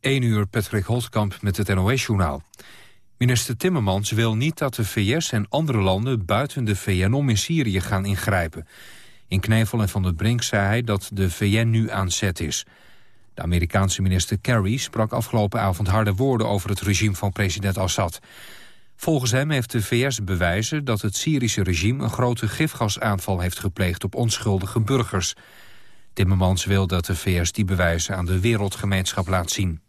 1 uur Patrick Holtkamp met het NOS-journaal. Minister Timmermans wil niet dat de VS en andere landen buiten de VN om in Syrië gaan ingrijpen. In Knevel en Van der Brink zei hij dat de VN nu aan zet is. De Amerikaanse minister Kerry sprak afgelopen avond harde woorden over het regime van president Assad. Volgens hem heeft de VS bewijzen dat het Syrische regime een grote gifgasaanval heeft gepleegd op onschuldige burgers. Timmermans wil dat de VS die bewijzen aan de wereldgemeenschap laat zien.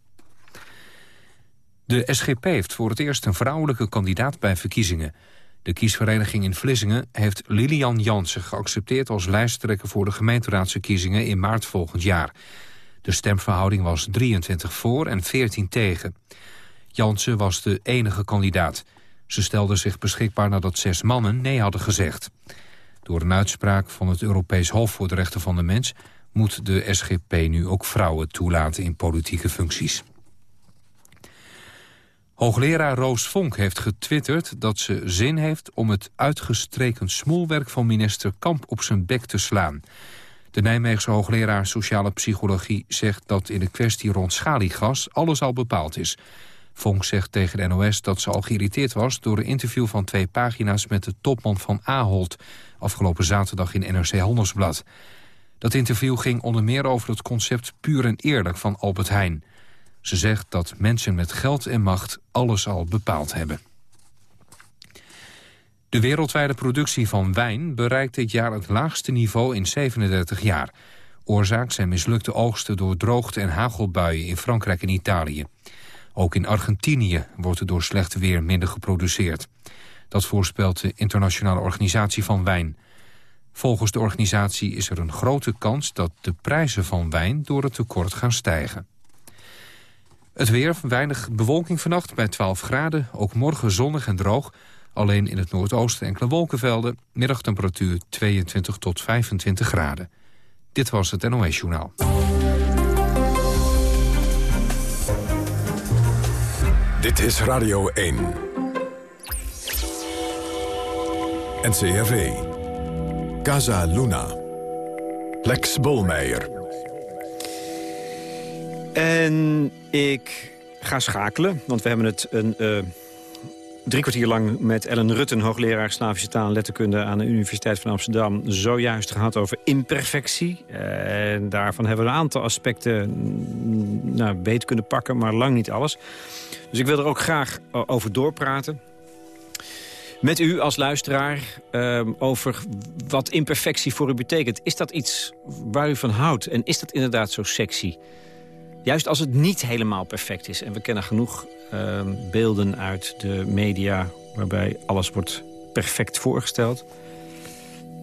De SGP heeft voor het eerst een vrouwelijke kandidaat bij verkiezingen. De kiesvereniging in Vlissingen heeft Lilian Jansen geaccepteerd... als lijsttrekker voor de gemeenteraadsverkiezingen in maart volgend jaar. De stemverhouding was 23 voor en 14 tegen. Jansen was de enige kandidaat. Ze stelde zich beschikbaar nadat zes mannen nee hadden gezegd. Door een uitspraak van het Europees Hof voor de Rechten van de Mens... moet de SGP nu ook vrouwen toelaten in politieke functies. Hoogleraar Roos Vonk heeft getwitterd dat ze zin heeft... om het uitgestreken smoelwerk van minister Kamp op zijn bek te slaan. De Nijmeegse hoogleraar sociale psychologie zegt dat in de kwestie rond schaliegas alles al bepaald is. Vonk zegt tegen de NOS dat ze al geïrriteerd was door een interview van twee pagina's met de topman van Ahold afgelopen zaterdag in NRC Handelsblad. Dat interview ging onder meer over het concept puur en eerlijk van Albert Heijn. Ze zegt dat mensen met geld en macht alles al bepaald hebben. De wereldwijde productie van wijn bereikt dit jaar het laagste niveau in 37 jaar. Oorzaak zijn mislukte oogsten door droogte en hagelbuien in Frankrijk en Italië. Ook in Argentinië wordt er door slecht weer minder geproduceerd. Dat voorspelt de Internationale Organisatie van Wijn. Volgens de organisatie is er een grote kans dat de prijzen van wijn door het tekort gaan stijgen. Het weer, weinig bewolking vannacht bij 12 graden. Ook morgen zonnig en droog. Alleen in het noordoosten enkele wolkenvelden. Middagtemperatuur 22 tot 25 graden. Dit was het NOS Journaal. Dit is Radio 1. NCRV. Casa Luna. Lex Bolmeijer. En ik ga schakelen, want we hebben het een uh, drie kwartier lang... met Ellen Rutten, hoogleraar Slavische taal en letterkunde... aan de Universiteit van Amsterdam zojuist gehad over imperfectie. En daarvan hebben we een aantal aspecten mm, nou, beter kunnen pakken, maar lang niet alles. Dus ik wil er ook graag over doorpraten met u als luisteraar uh, over wat imperfectie voor u betekent. Is dat iets waar u van houdt? En is dat inderdaad zo sexy? Juist als het niet helemaal perfect is. En we kennen genoeg uh, beelden uit de media... waarbij alles wordt perfect voorgesteld.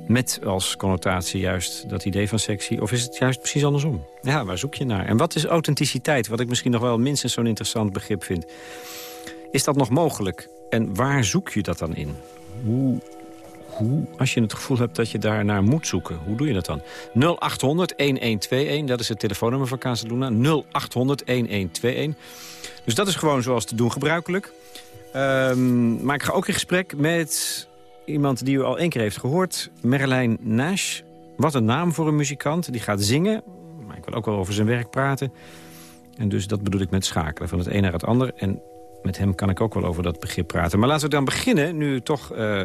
Met als connotatie juist dat idee van sexy. Of is het juist precies andersom? Ja, waar zoek je naar? En wat is authenticiteit? Wat ik misschien nog wel minstens zo'n interessant begrip vind. Is dat nog mogelijk? En waar zoek je dat dan in? Hoe als je het gevoel hebt dat je daar naar moet zoeken, hoe doe je dat dan? 0800-1121, dat is het telefoonnummer van Casaluna. 0800-1121. Dus dat is gewoon zoals te doen gebruikelijk. Um, maar ik ga ook in gesprek met iemand die u al één keer heeft gehoord. Merlijn Nash. Wat een naam voor een muzikant. Die gaat zingen. Maar ik wil ook wel over zijn werk praten. En dus dat bedoel ik met schakelen. Van het een naar het ander. En met hem kan ik ook wel over dat begrip praten. Maar laten we dan beginnen, nu toch uh,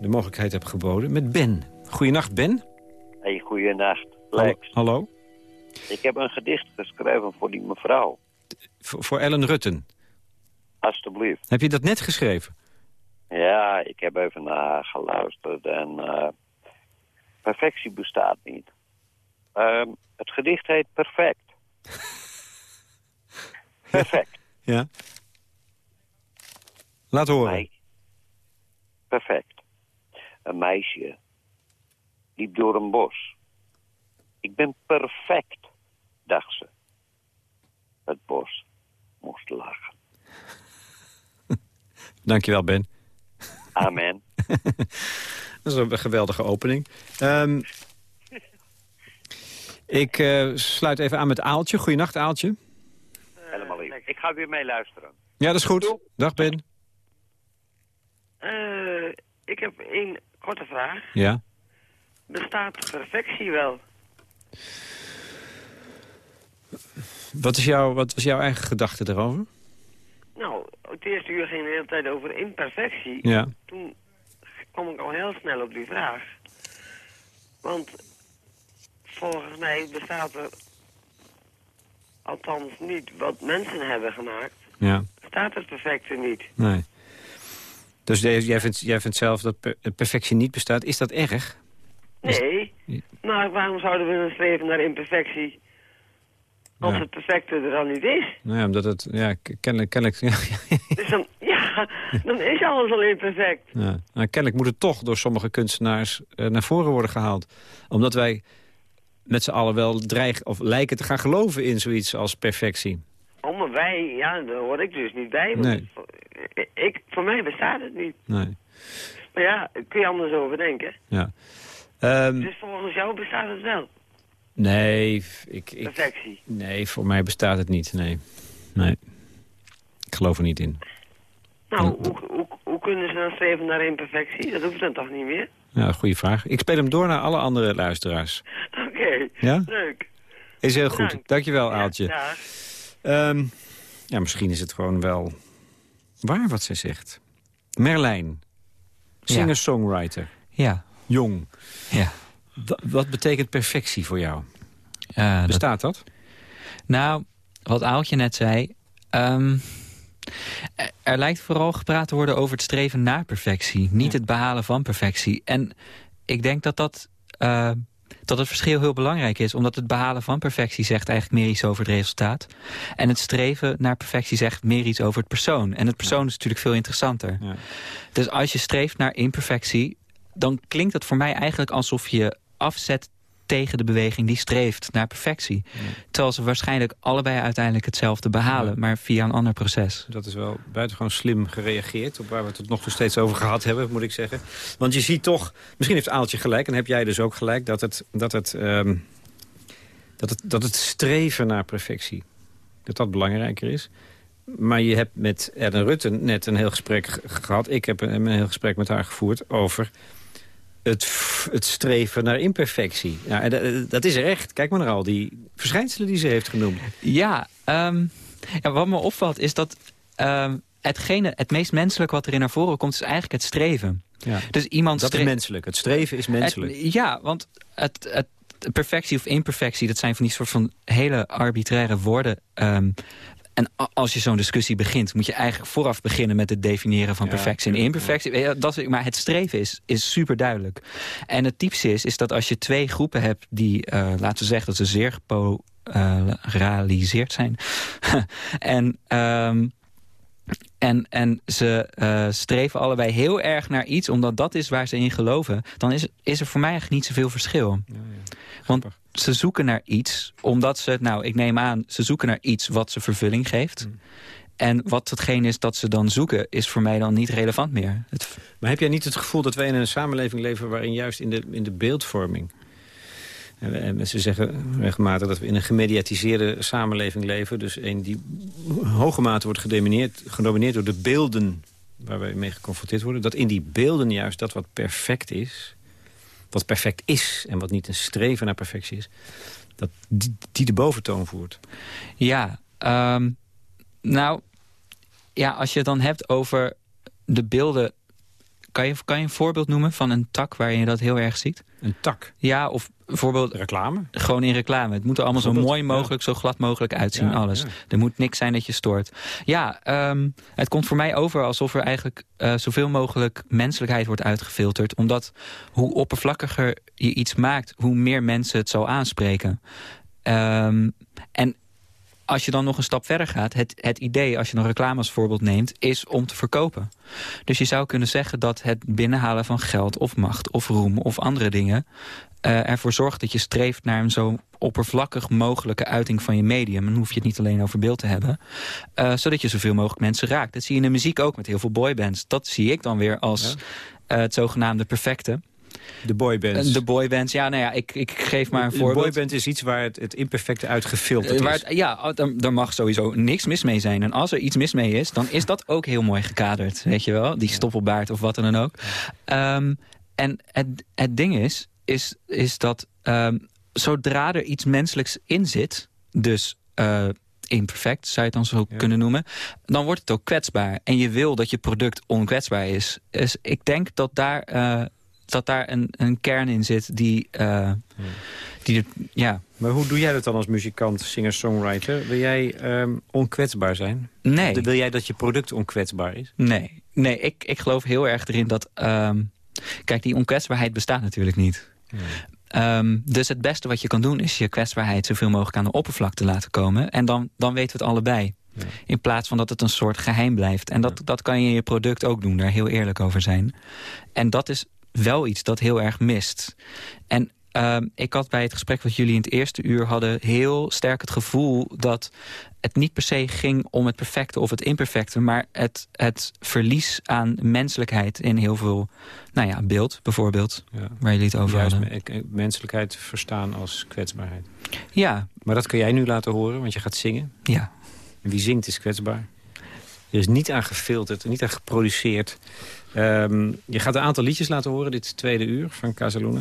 de mogelijkheid heb geboden, met Ben. Goedenacht, Ben. Hey, goedenacht, Lex. Hallo. Ik heb een gedicht geschreven voor die mevrouw. voor Ellen Rutten? Alsjeblieft. Heb je dat net geschreven? Ja, ik heb even naar geluisterd en uh, perfectie bestaat niet. Uh, het gedicht heet Perfect. Perfect. ja. Laat horen. Perfect. Een meisje liep door een bos. Ik ben perfect, dacht ze. Het bos moest lachen. Dankjewel, Ben. Amen. Dat is een geweldige opening. Um, ik uh, sluit even aan met Aaltje. Goedenacht, Aaltje. Helemaal lief. Ik ga weer mee luisteren. Ja, dat is goed. Dag, Ben. Uh, ik heb één korte vraag. Ja? Bestaat perfectie wel? Wat, is jouw, wat was jouw eigen gedachte daarover? Nou, het eerste uur ging de hele tijd over imperfectie. Ja. Toen kwam ik al heel snel op die vraag. Want volgens mij bestaat er, althans niet wat mensen hebben gemaakt, Ja, staat het perfecte niet. nee. Dus jij vindt, jij vindt zelf dat per- perfectie niet bestaat. Is dat erg? Nee, maar waarom zouden we dan streven naar imperfectie als Ja. het perfecte er dan niet is? Nou ja, omdat het... Ja, kennelijk... kennelijk ja, Dus dan, ja, dan is alles al imperfect. Ja. Nou, kennelijk moet het toch door sommige kunstenaars eh, naar voren worden gehaald. Omdat wij met z'n allen wel dreigen of lijken te gaan geloven in zoiets als perfectie. Oh, maar wij, ja, daar hoor ik dus niet bij. Nee. Ik, voor mij bestaat het niet. Nee. Maar ja, daar kun je anders over denken. Ja. Ehm, Dus volgens jou bestaat het wel, nee, ik, ik, perfectie. nee, voor mij bestaat het niet. Nee. nee. Ik geloof er niet in. Nou, hoe, hoe, hoe kunnen ze dan streven naar imperfectie? Dat hoeft dan toch niet meer? Ja, goede vraag. Ik speel hem door naar alle andere luisteraars. Oké, Ja? leuk. Is heel goed. Bedankt. Dankjewel, Ja, Aaltje. dag. Ehm, ja, misschien is het gewoon wel waar wat zij zegt. Merlijn, singer-songwriter, Ja, jong. ja. Wa- wat betekent perfectie voor jou? Eh, Bestaat dat? nou, wat Aaltje net zei... ehm, er, er lijkt vooral gepraat te worden over het streven naar perfectie. Niet het behalen van perfectie. En ik denk dat dat... eh, dat het verschil heel belangrijk is. Omdat het behalen van perfectie zegt eigenlijk meer iets over het resultaat. En het streven naar perfectie zegt meer iets over het persoon. En het persoon is natuurlijk veel interessanter. Ja. Dus als je streeft naar imperfectie... dan klinkt het voor mij eigenlijk alsof je afzet tegen de beweging die streeft naar perfectie. Terwijl ze waarschijnlijk allebei uiteindelijk hetzelfde behalen... Ja. maar via een ander proces. Dat is wel buitengewoon slim gereageerd... op waar we het tot nog toe steeds over gehad hebben, moet ik zeggen. Want je ziet toch, misschien heeft Aaltje gelijk... en heb jij dus ook gelijk, dat het, dat het, ehm, dat het, dat het streven naar perfectie... dat dat belangrijker is. Maar je hebt met Ellen Rutten net een heel gesprek ge- gehad. Ik heb een, een heel gesprek met haar gevoerd over... Het, het streven naar imperfectie. Ja, en dat, dat is er echt. Kijk maar naar al die verschijnselen die ze heeft genoemd. Ja, ehm, ja wat me opvalt is dat... ehm, hetgene, het meest menselijk wat er in naar voren komt... is eigenlijk het streven. Ja. Dus iemand Dat is menselijk. Het streven is menselijk. Het- ja, want het, het, perfectie of imperfectie... dat zijn van die soort van hele arbitraire woorden. ehm, en als je zo'n discussie begint... moet je eigenlijk vooraf beginnen met het definiëren van Ja, perfectie en imperfectie. Ja, Dat maar het streven is, is super duidelijk. En het typische is, is dat als je twee groepen hebt... die, eh, laten we zeggen, dat ze zeer gepolariseerd zijn... en... ehm, en, en ze eh, streven allebei heel erg naar iets, omdat dat is waar ze in geloven. Dan is, is er voor mij eigenlijk niet zoveel verschil. Want ze zoeken naar iets, omdat ze, nou ik neem aan... ze zoeken naar iets wat ze vervulling geeft. En wat hetgeen is dat ze dan zoeken, is voor mij dan niet relevant meer. Het, Maar heb jij niet het gevoel dat wij in een samenleving leven... waarin juist in de, in de beeldvorming... En, en ze zeggen regelmatig dat we in een gemediatiseerde samenleving leven. Dus een die hoge mate wordt gedomineerd, gedomineerd door de beelden... waar wij mee geconfronteerd worden. Dat in die beelden juist dat wat perfect is... wat perfect is en wat niet een streven naar perfectie is... dat die, de boventoon voert. ja, ehm, nou, ja, als je het dan hebt over de beelden... Kan je, kan je een voorbeeld noemen van een tak waarin je dat heel erg ziet? Een tak. Ja, of bijvoorbeeld Reclame. gewoon in reclame. Het moet er allemaal zo mooi mogelijk, zo glad mogelijk uitzien, Ja, alles. ja. Er moet niks zijn dat je stoort. Ja, ehm, het komt voor mij over alsof er eigenlijk eh, zoveel mogelijk menselijkheid wordt uitgefilterd. Omdat hoe oppervlakkiger je iets maakt, hoe meer mensen het zal aanspreken. Ehm, en als je dan nog een stap verder gaat, het, het idee, als je een reclame als voorbeeld neemt, is om te verkopen. Dus je zou kunnen zeggen dat het binnenhalen van geld of macht of roem of andere dingen eh, ervoor zorgt dat je streeft naar een zo oppervlakkig mogelijke uiting van je medium. En dan hoef je het niet alleen over beeld te hebben. eh, zodat je zoveel mogelijk mensen raakt. Dat zie je in de muziek ook met heel veel boybands. Dat zie ik dan weer als eh, het zogenaamde perfecte. De boybands. De boybands, ja, nou ja, ik, ik geef maar een Een voorbeeld. boyband is iets waar het, het imperfecte uitgefilterd Eh, waar is. ja, daar, daar mag sowieso niks mis mee zijn. En als er iets mis mee is, dan is dat ook heel mooi gekaderd. Weet je wel? Die stoppelbaard of wat dan ook. Ehm, en het, het ding is, is, is dat ehm, zodra er iets menselijks in zit... dus eh, imperfect, zou je het dan zo kunnen noemen... dan wordt het ook kwetsbaar. En je wil dat je product onkwetsbaar is. Dus ik denk dat daar, uh, dat daar een, een kern in zit die... Uh, die ja. Maar hoe doe jij dat dan als muzikant, singer-songwriter? Wil jij um, onkwetsbaar zijn? Nee. Wil jij dat je product onkwetsbaar is? Nee, nee ik, ik geloof heel erg erin dat... Um, kijk, die onkwetsbaarheid bestaat natuurlijk niet. Um, dus het beste wat je kan doen is je kwetsbaarheid zoveel mogelijk aan de oppervlakte laten komen. En dan, dan weten we het allebei. Ja. In plaats van dat het een soort geheim blijft. En dat, ja. dat kan je in je product ook doen, daar heel eerlijk over zijn. En dat is wel iets dat heel erg mist. En uh, ik had bij het gesprek wat jullie in het eerste uur hadden... heel sterk het gevoel dat het niet per se ging om het perfecte of het imperfecte... maar het, het verlies aan menselijkheid in heel veel nou ja, beeld, bijvoorbeeld, ja. waar jullie het over Juist hadden. menselijkheid verstaan als kwetsbaarheid. Ja. Maar dat kun jij nu laten horen, want je gaat zingen. Ja. En wie zingt is kwetsbaar. Er is niet aan gefilterd, niet aan geproduceerd. Um, je gaat een aantal liedjes laten horen, dit tweede uur van Casaluna.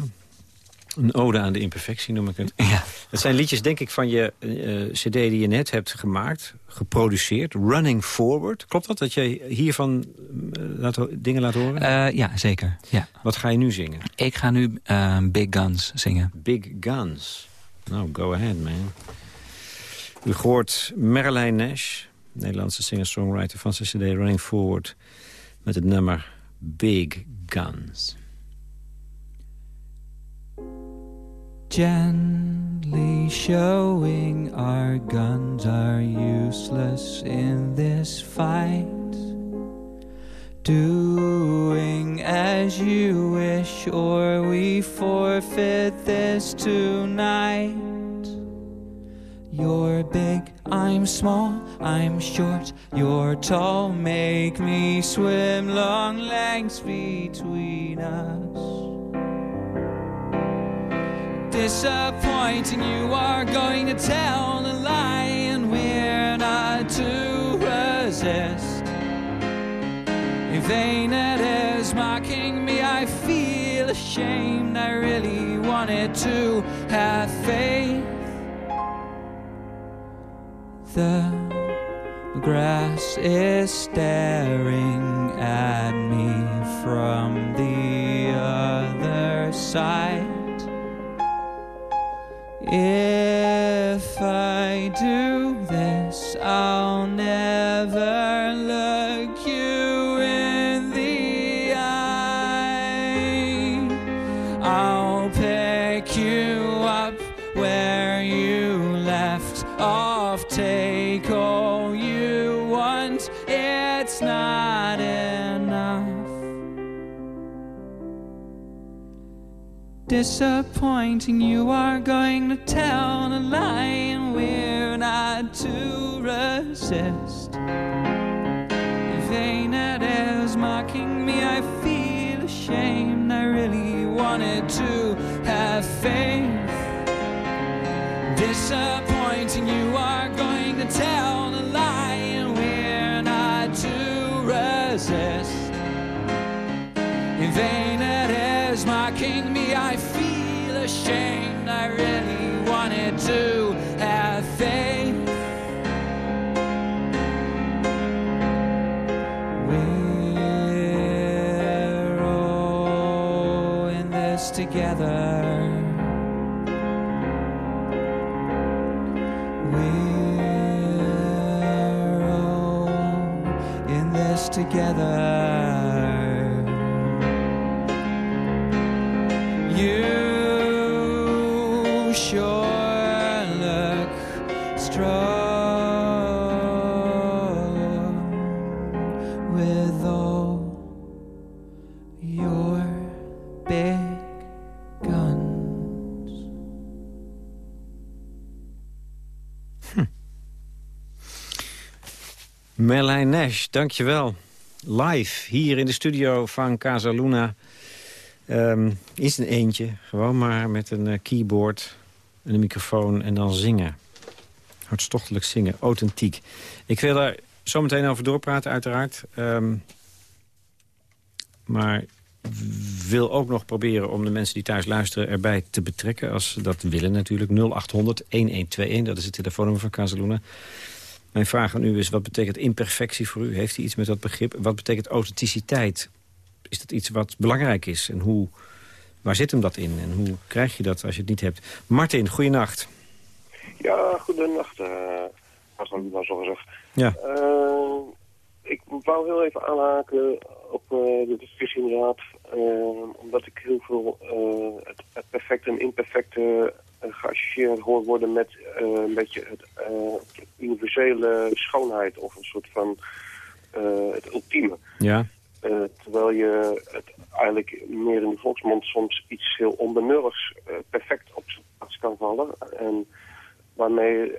Een ode aan de imperfectie noem ik het. Ja. Het zijn liedjes, denk ik, van je uh, cd die je net hebt gemaakt, geproduceerd. Running Forward. Klopt dat, dat je hiervan uh, laat, dingen laat horen? Uh, ja, zeker. Ja. Wat ga je nu zingen? Ik ga nu Big Guns zingen. Big Guns. Nou, go ahead, man. U hoort Marilyn Nash, Nederlandse singer-songwriter van zijn cd Running Forward... met het nummer Big Guns. Gently showing our guns are useless in this fight. Doing as you wish, or we forfeit this tonight. You're big, I'm small, I'm short, you're tall. Make me swim long lengths between us disappointing. You are going to tell a lie, and we're not to resist. In vain it is mocking me, I feel ashamed. I really wanted to have faith. The grass is staring at me from the other side. If I do this, I'll never Disappointing, you are going to tell a lie, and we're not to resist. In vain it is mocking me, I feel ashamed. I really wanted to have faith. Disappointing, you are going to tell a lie, and we're not to resist. In You sure look with all your. Merlijn Nash, dankjewel. Live hier in de studio van Casa Luna. Um, is een eentje, gewoon maar met een uh, keyboard en een microfoon en dan zingen. Hartstochtelijk zingen, authentiek. Ik wil daar zo meteen over doorpraten, uiteraard. Um, maar wil ook nog proberen om de mensen die thuis luisteren erbij te betrekken. Als ze dat willen natuurlijk. 0800 1121, dat is het telefoonnummer van Casaluna. Mijn vraag aan u is, wat betekent imperfectie voor u? Heeft u iets met dat begrip? Wat betekent authenticiteit? Is dat iets wat belangrijk is? En hoe, waar zit hem dat in? En hoe krijg je dat als je het niet hebt? Martin, goeienacht. Ja, goedenacht. Uh, als ik maar zo gezegd. Ja. Uh, ik wou heel even aanhaken op uh, de discussie inderdaad. omdat ik heel veel het, het, perfecte en imperfecte geassocieerd hoor worden met een beetje het universele schoonheid of een soort van het ultieme. Ja. terwijl je het eigenlijk meer in de volksmond soms iets heel onbenulligs perfect op zijn plaats kan vallen. En waarmee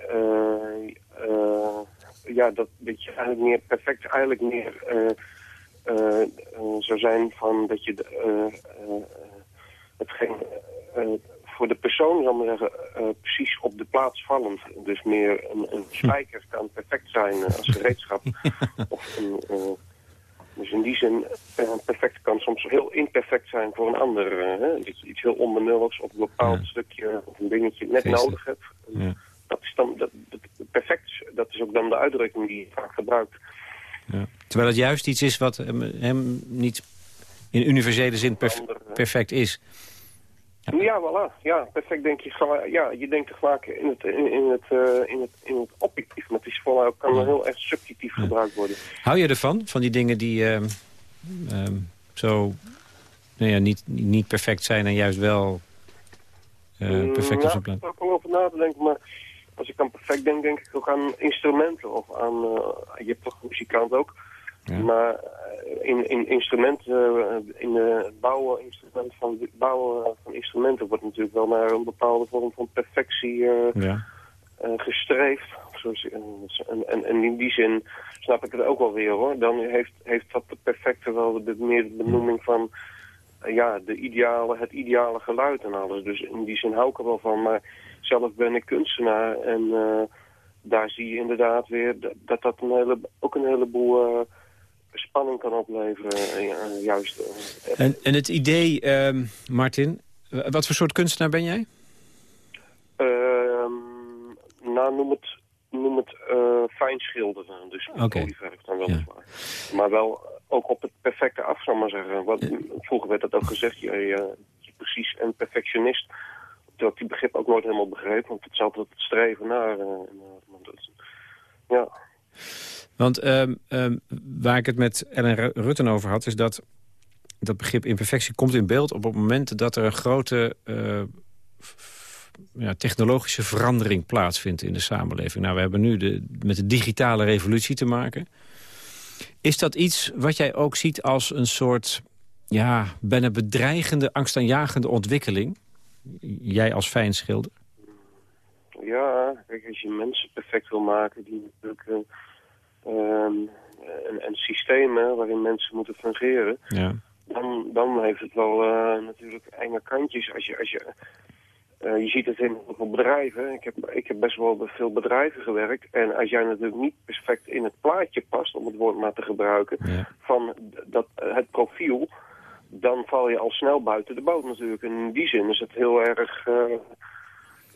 uh, ja, dat, dat je eigenlijk meer perfect eigenlijk meer zou zijn van dat je hetgeen voor de persoon, zal maar zeggen, precies op de plaats vallend. Dus meer een, een spijker kan perfect zijn als gereedschap. of een, dus in die zin, perfect kan soms heel imperfect zijn voor een ander. Je iets heel onbenulligs op een bepaald stukje of een dingetje net nodig hebt. Ja dat is dan dat, dat, perfect. Dat is ook dan de uitdrukking die je vaak gebruikt. Ja. Terwijl het juist iets is wat hem, niet in universele zin perfect is. Ja. ja, voilà. Ja, perfect denk je. Ja, je denkt er vaak in het, in, in het, uh, in het, in het objectief. Maar het is vooral, kan ja. heel erg subjectief gebruikt worden. Hou je ervan? Van die dingen die uh, uh, zo nou ja, niet, niet perfect zijn en juist wel uh, perfect ja, op zijn plaats? Ik heb er wel over na te denken, maar als ik aan perfect denk, denk ik ook aan instrumenten. Of aan, uh, je hebt toch muzikant ook. Ja. Maar uh, in, in instrumenten, uh, in het bouwen, instrument van, bouwen van instrumenten wordt natuurlijk wel naar een bepaalde vorm van perfectie ja. gestreefd. En, en, en, in die zin snap ik het ook wel weer hoor. Dan heeft, heeft dat de perfecte wel de, meer de benoeming van ja, de ideale, het ideale geluid en alles. Dus in die zin hou ik er wel van. Maar zelf ben ik kunstenaar en uh, daar zie je inderdaad weer dat dat een hele, ook een heleboel uh, spanning kan opleveren. Uh, juist. En, en het idee, ehm, Martin, wat voor soort kunstenaar ben jij? Ehm, nou, noem het, noem het fijn schilderen. Dus okay. dan wel ja. Maar wel ook op het perfecte af, zal maar zeggen. Wat, vroeger werd dat ook gezegd, je, je, je precies een perfectionist dat die begrip ook nooit helemaal begrepen. Want het is altijd het streven naar. Uh, ja. Want um, um, waar ik het met Ellen Rutten over had... is dat dat begrip imperfectie komt in beeld op het moment dat er een grote... Uh, ja, technologische verandering plaatsvindt in de samenleving. Nou, we hebben nu de, met de digitale revolutie te maken. Is dat iets wat jij ook ziet als een soort... ja, bijna bedreigende, angstaanjagende ontwikkeling? Jij als fijnschilder? Ja, kijk, als je mensen perfect wil maken... die natuurlijk uh, um, een, een systeem waarin mensen moeten fungeren... Ja. Dan, dan heeft het wel uh, natuurlijk enge kantjes. Als je, als je, uh, je ziet het in heel veel bedrijven. Ik heb, ik heb best wel bij veel bedrijven gewerkt. En als jij natuurlijk niet perfect in het plaatje past, om het woord maar te gebruiken... Ja. van dat, het profiel dan val je al snel buiten de boot natuurlijk. En in die zin is het heel erg... Uh,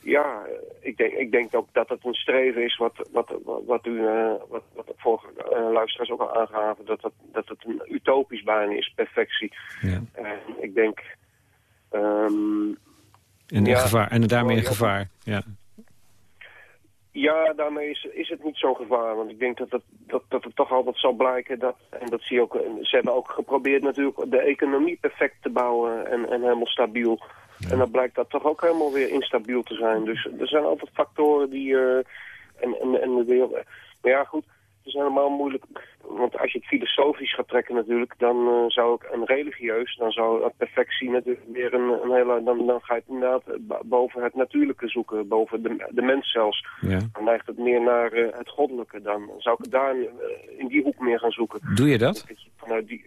ja, ik denk, ik denk ook dat het een streven is wat, wat, wat, u, uh, wat, wat de vorige uh, luisteraars ook al aangaven. Dat, dat, dat het een utopisch bijna is, perfectie. Ja. Ik denk... Um, en, ja, gevaar, en daarmee een gevaar, ja. Ja, daarmee is, is het niet zo'n gevaar. Want ik denk dat het, dat, dat het toch altijd zal blijken. Dat, en dat zie je ook. Ze hebben ook geprobeerd natuurlijk de economie perfect te bouwen en, en helemaal stabiel. Ja. En dan blijkt dat toch ook helemaal weer instabiel te zijn. Dus er zijn altijd factoren die... Uh, en, en, en de wereld... Maar ja, goed is helemaal moeilijk. Want als je het filosofisch gaat trekken natuurlijk, dan uh, zou ik een religieus, dan zou perfectie natuurlijk weer een, een hele, dan, dan ga je het inderdaad boven het natuurlijke zoeken, boven de, de mens zelfs. Ja. Dan neigt het meer naar uh, het goddelijke. Dan zou ik daar uh, in die hoek meer gaan zoeken. Doe je dat? Vanuit die,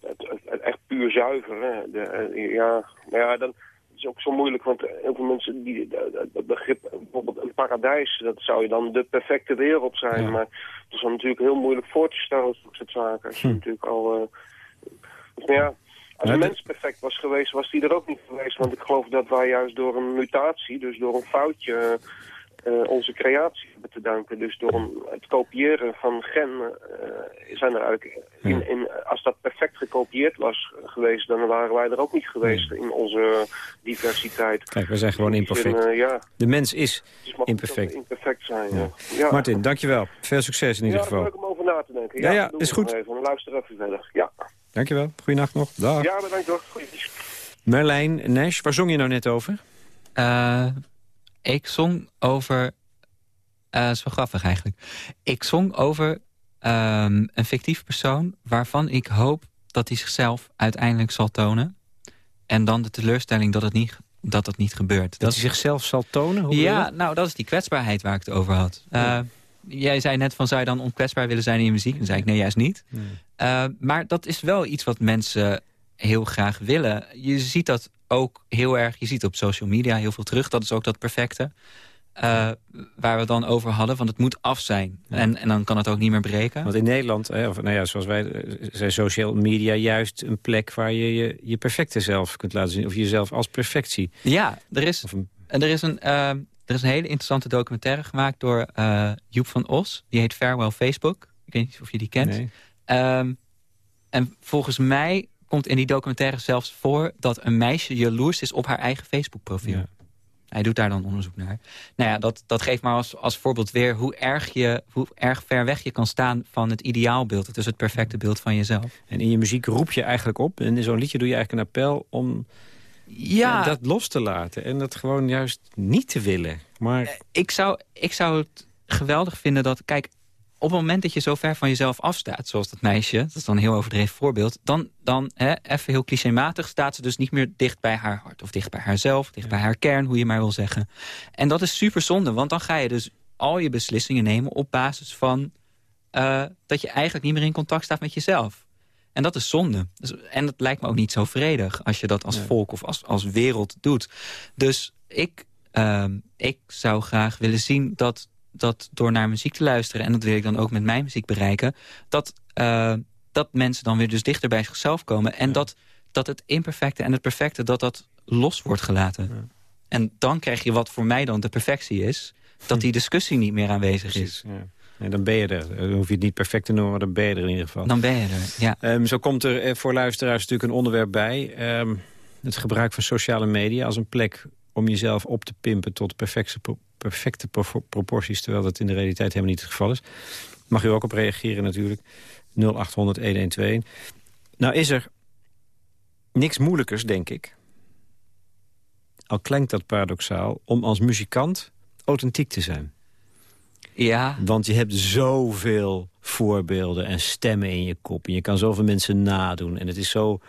het, het, het echt puur zuiver. Hè. De, ja, maar ja, dan is ook zo moeilijk, want heel veel mensen, die, dat begrip, bijvoorbeeld een paradijs, dat zou je dan de perfecte wereld zijn. Ja. Maar dat is dan natuurlijk heel moeilijk voor te stellen, dat soort zaken. Als je Hm. natuurlijk al, uh, dus, maar ja, Als een de- mens perfect was geweest, was die er ook niet geweest. Want ik geloof dat wij juist door een mutatie, dus door een foutje, eh, onze creatie hebben te danken. Dus door een, het kopiëren van gen eh, zijn er eigenlijk... In, in, als dat perfect gekopieerd was geweest, dan waren wij er ook niet geweest in onze diversiteit. Kijk, we zijn gewoon In zin, imperfect. eh, ja, De mens is imperfect. imperfect zijn. Ja. Ja. Ja. Martin, dankjewel. Veel succes in ieder ja, geval. leuk om over na te denken. Ja, ja, is we goed. Even. Luister even verder. Ja, Dankjewel. Goeienacht nog. Dag. ja bedankt hoor. Goeie. Merlijn Nash, waar zong je nou net over? Eh, ik zong over... eh dat is wel grappig eigenlijk. Ik zong over ehm, een fictief persoon... waarvan ik hoop dat hij zichzelf uiteindelijk zal tonen. En dan de teleurstelling dat het niet, dat dat niet gebeurt. Dat hij zichzelf zal tonen? Hoe ja, nou, dat is die kwetsbaarheid waar ik het over had. Eh, Jij zei net van, zou je dan onkwetsbaar willen zijn in je muziek? Dan zei ik, nee, juist niet. Eh, maar dat is wel iets wat mensen heel graag willen. Je ziet dat ook heel erg, je ziet op social media heel veel terug. Dat is ook dat perfecte. eh, waar we het dan over hadden, van het moet af zijn. En, en dan kan het ook niet meer breken. Want in Nederland, hè, of, nou ja, zoals wij, eh, zijn social media juist een plek waar je je, je perfecte zelf kunt laten zien. Of jezelf als perfectie. Ja, er is, een, en er is, een, eh, er is een hele interessante documentaire gemaakt door eh, Joep van Os. Die heet Farewell Facebook. Ik weet niet of je die kent. nee. Ehm, en volgens mij komt in die documentaire zelfs voor... dat een meisje jaloers is op haar eigen Facebook-profiel. Ja. Hij doet daar dan onderzoek naar. Nou ja, dat, dat geeft maar als, als voorbeeld weer... Hoe erg, je, hoe erg ver weg je kan staan van het ideaalbeeld. Dus het perfecte beeld van jezelf. En in je muziek roep je eigenlijk op. En in zo'n liedje doe je eigenlijk een appel om Ja, eh, dat los te laten. En dat gewoon juist niet te willen. Maar ik, zou, ik zou het geweldig vinden dat... Kijk, op het moment dat je zo ver van jezelf afstaat... zoals dat meisje, dat is dan een heel overdreven voorbeeld... dan, dan hè, even heel clichématig staat ze dus niet meer dicht bij haar hart... of dicht bij haarzelf, dicht bij haar kern, hoe je maar wil zeggen. En dat is super zonde, want dan ga je dus al je beslissingen nemen... op basis van eh, dat je eigenlijk niet meer in contact staat met jezelf. En dat is zonde. Dus, en dat lijkt me ook niet zo vredig... als je dat als volk of als, als wereld doet. Dus ik, ehm, ik zou graag willen zien dat, dat door naar muziek te luisteren... en dat wil ik dan ook met mijn muziek bereiken... dat, eh, dat mensen dan weer dus dichter bij zichzelf komen... en dat, dat het imperfecte en het perfecte, dat dat los wordt gelaten. En dan krijg je wat voor mij dan de perfectie is... dat die discussie niet meer aanwezig is. ja. En dan ben je er. Dan hoef je het niet perfect te noemen, maar dan ben je er in ieder geval. Dan ben je er, ja. Ehm, zo komt er eh, voor luisteraars natuurlijk een onderwerp bij. Ehm, het gebruik van sociale media als een plek om jezelf op te pimpen tot perfecte, perfecte pro- proporties... terwijl dat in de realiteit helemaal niet het geval is. Mag u ook op reageren natuurlijk. 0800-1121. Nou is er niks moeilijkers, denk ik... al klinkt dat paradoxaal... om als muzikant authentiek te zijn. Ja, Want je hebt zoveel voorbeelden en stemmen in je kop. En je kan zoveel mensen nadoen. En het is zo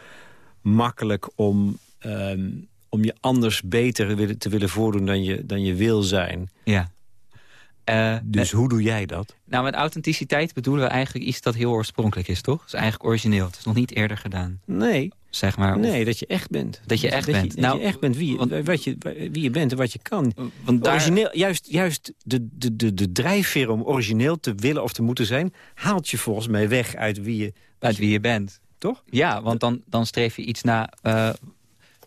makkelijk om, ehm, om je anders beter willen- te willen voordoen dan je, dan je wil zijn. ja. Eh, Dus hoe doe jij dat? Nou, met authenticiteit bedoelen we eigenlijk iets dat heel oorspronkelijk is, toch? Het is eigenlijk origineel. Het is nog niet eerder gedaan, Nee, zeg maar. Nee dat je echt bent. Dat je echt dat bent. Je, dat Nou, je echt bent wie, want- wat je, wie je bent en wat je kan. want daar, Origineel, juist juist de, de, de, de drijfveer om origineel te willen of te moeten zijn... haalt je volgens mij weg uit wie je... uit wie je bent. Toch? Ja, want dan, dan streef je iets na... eh,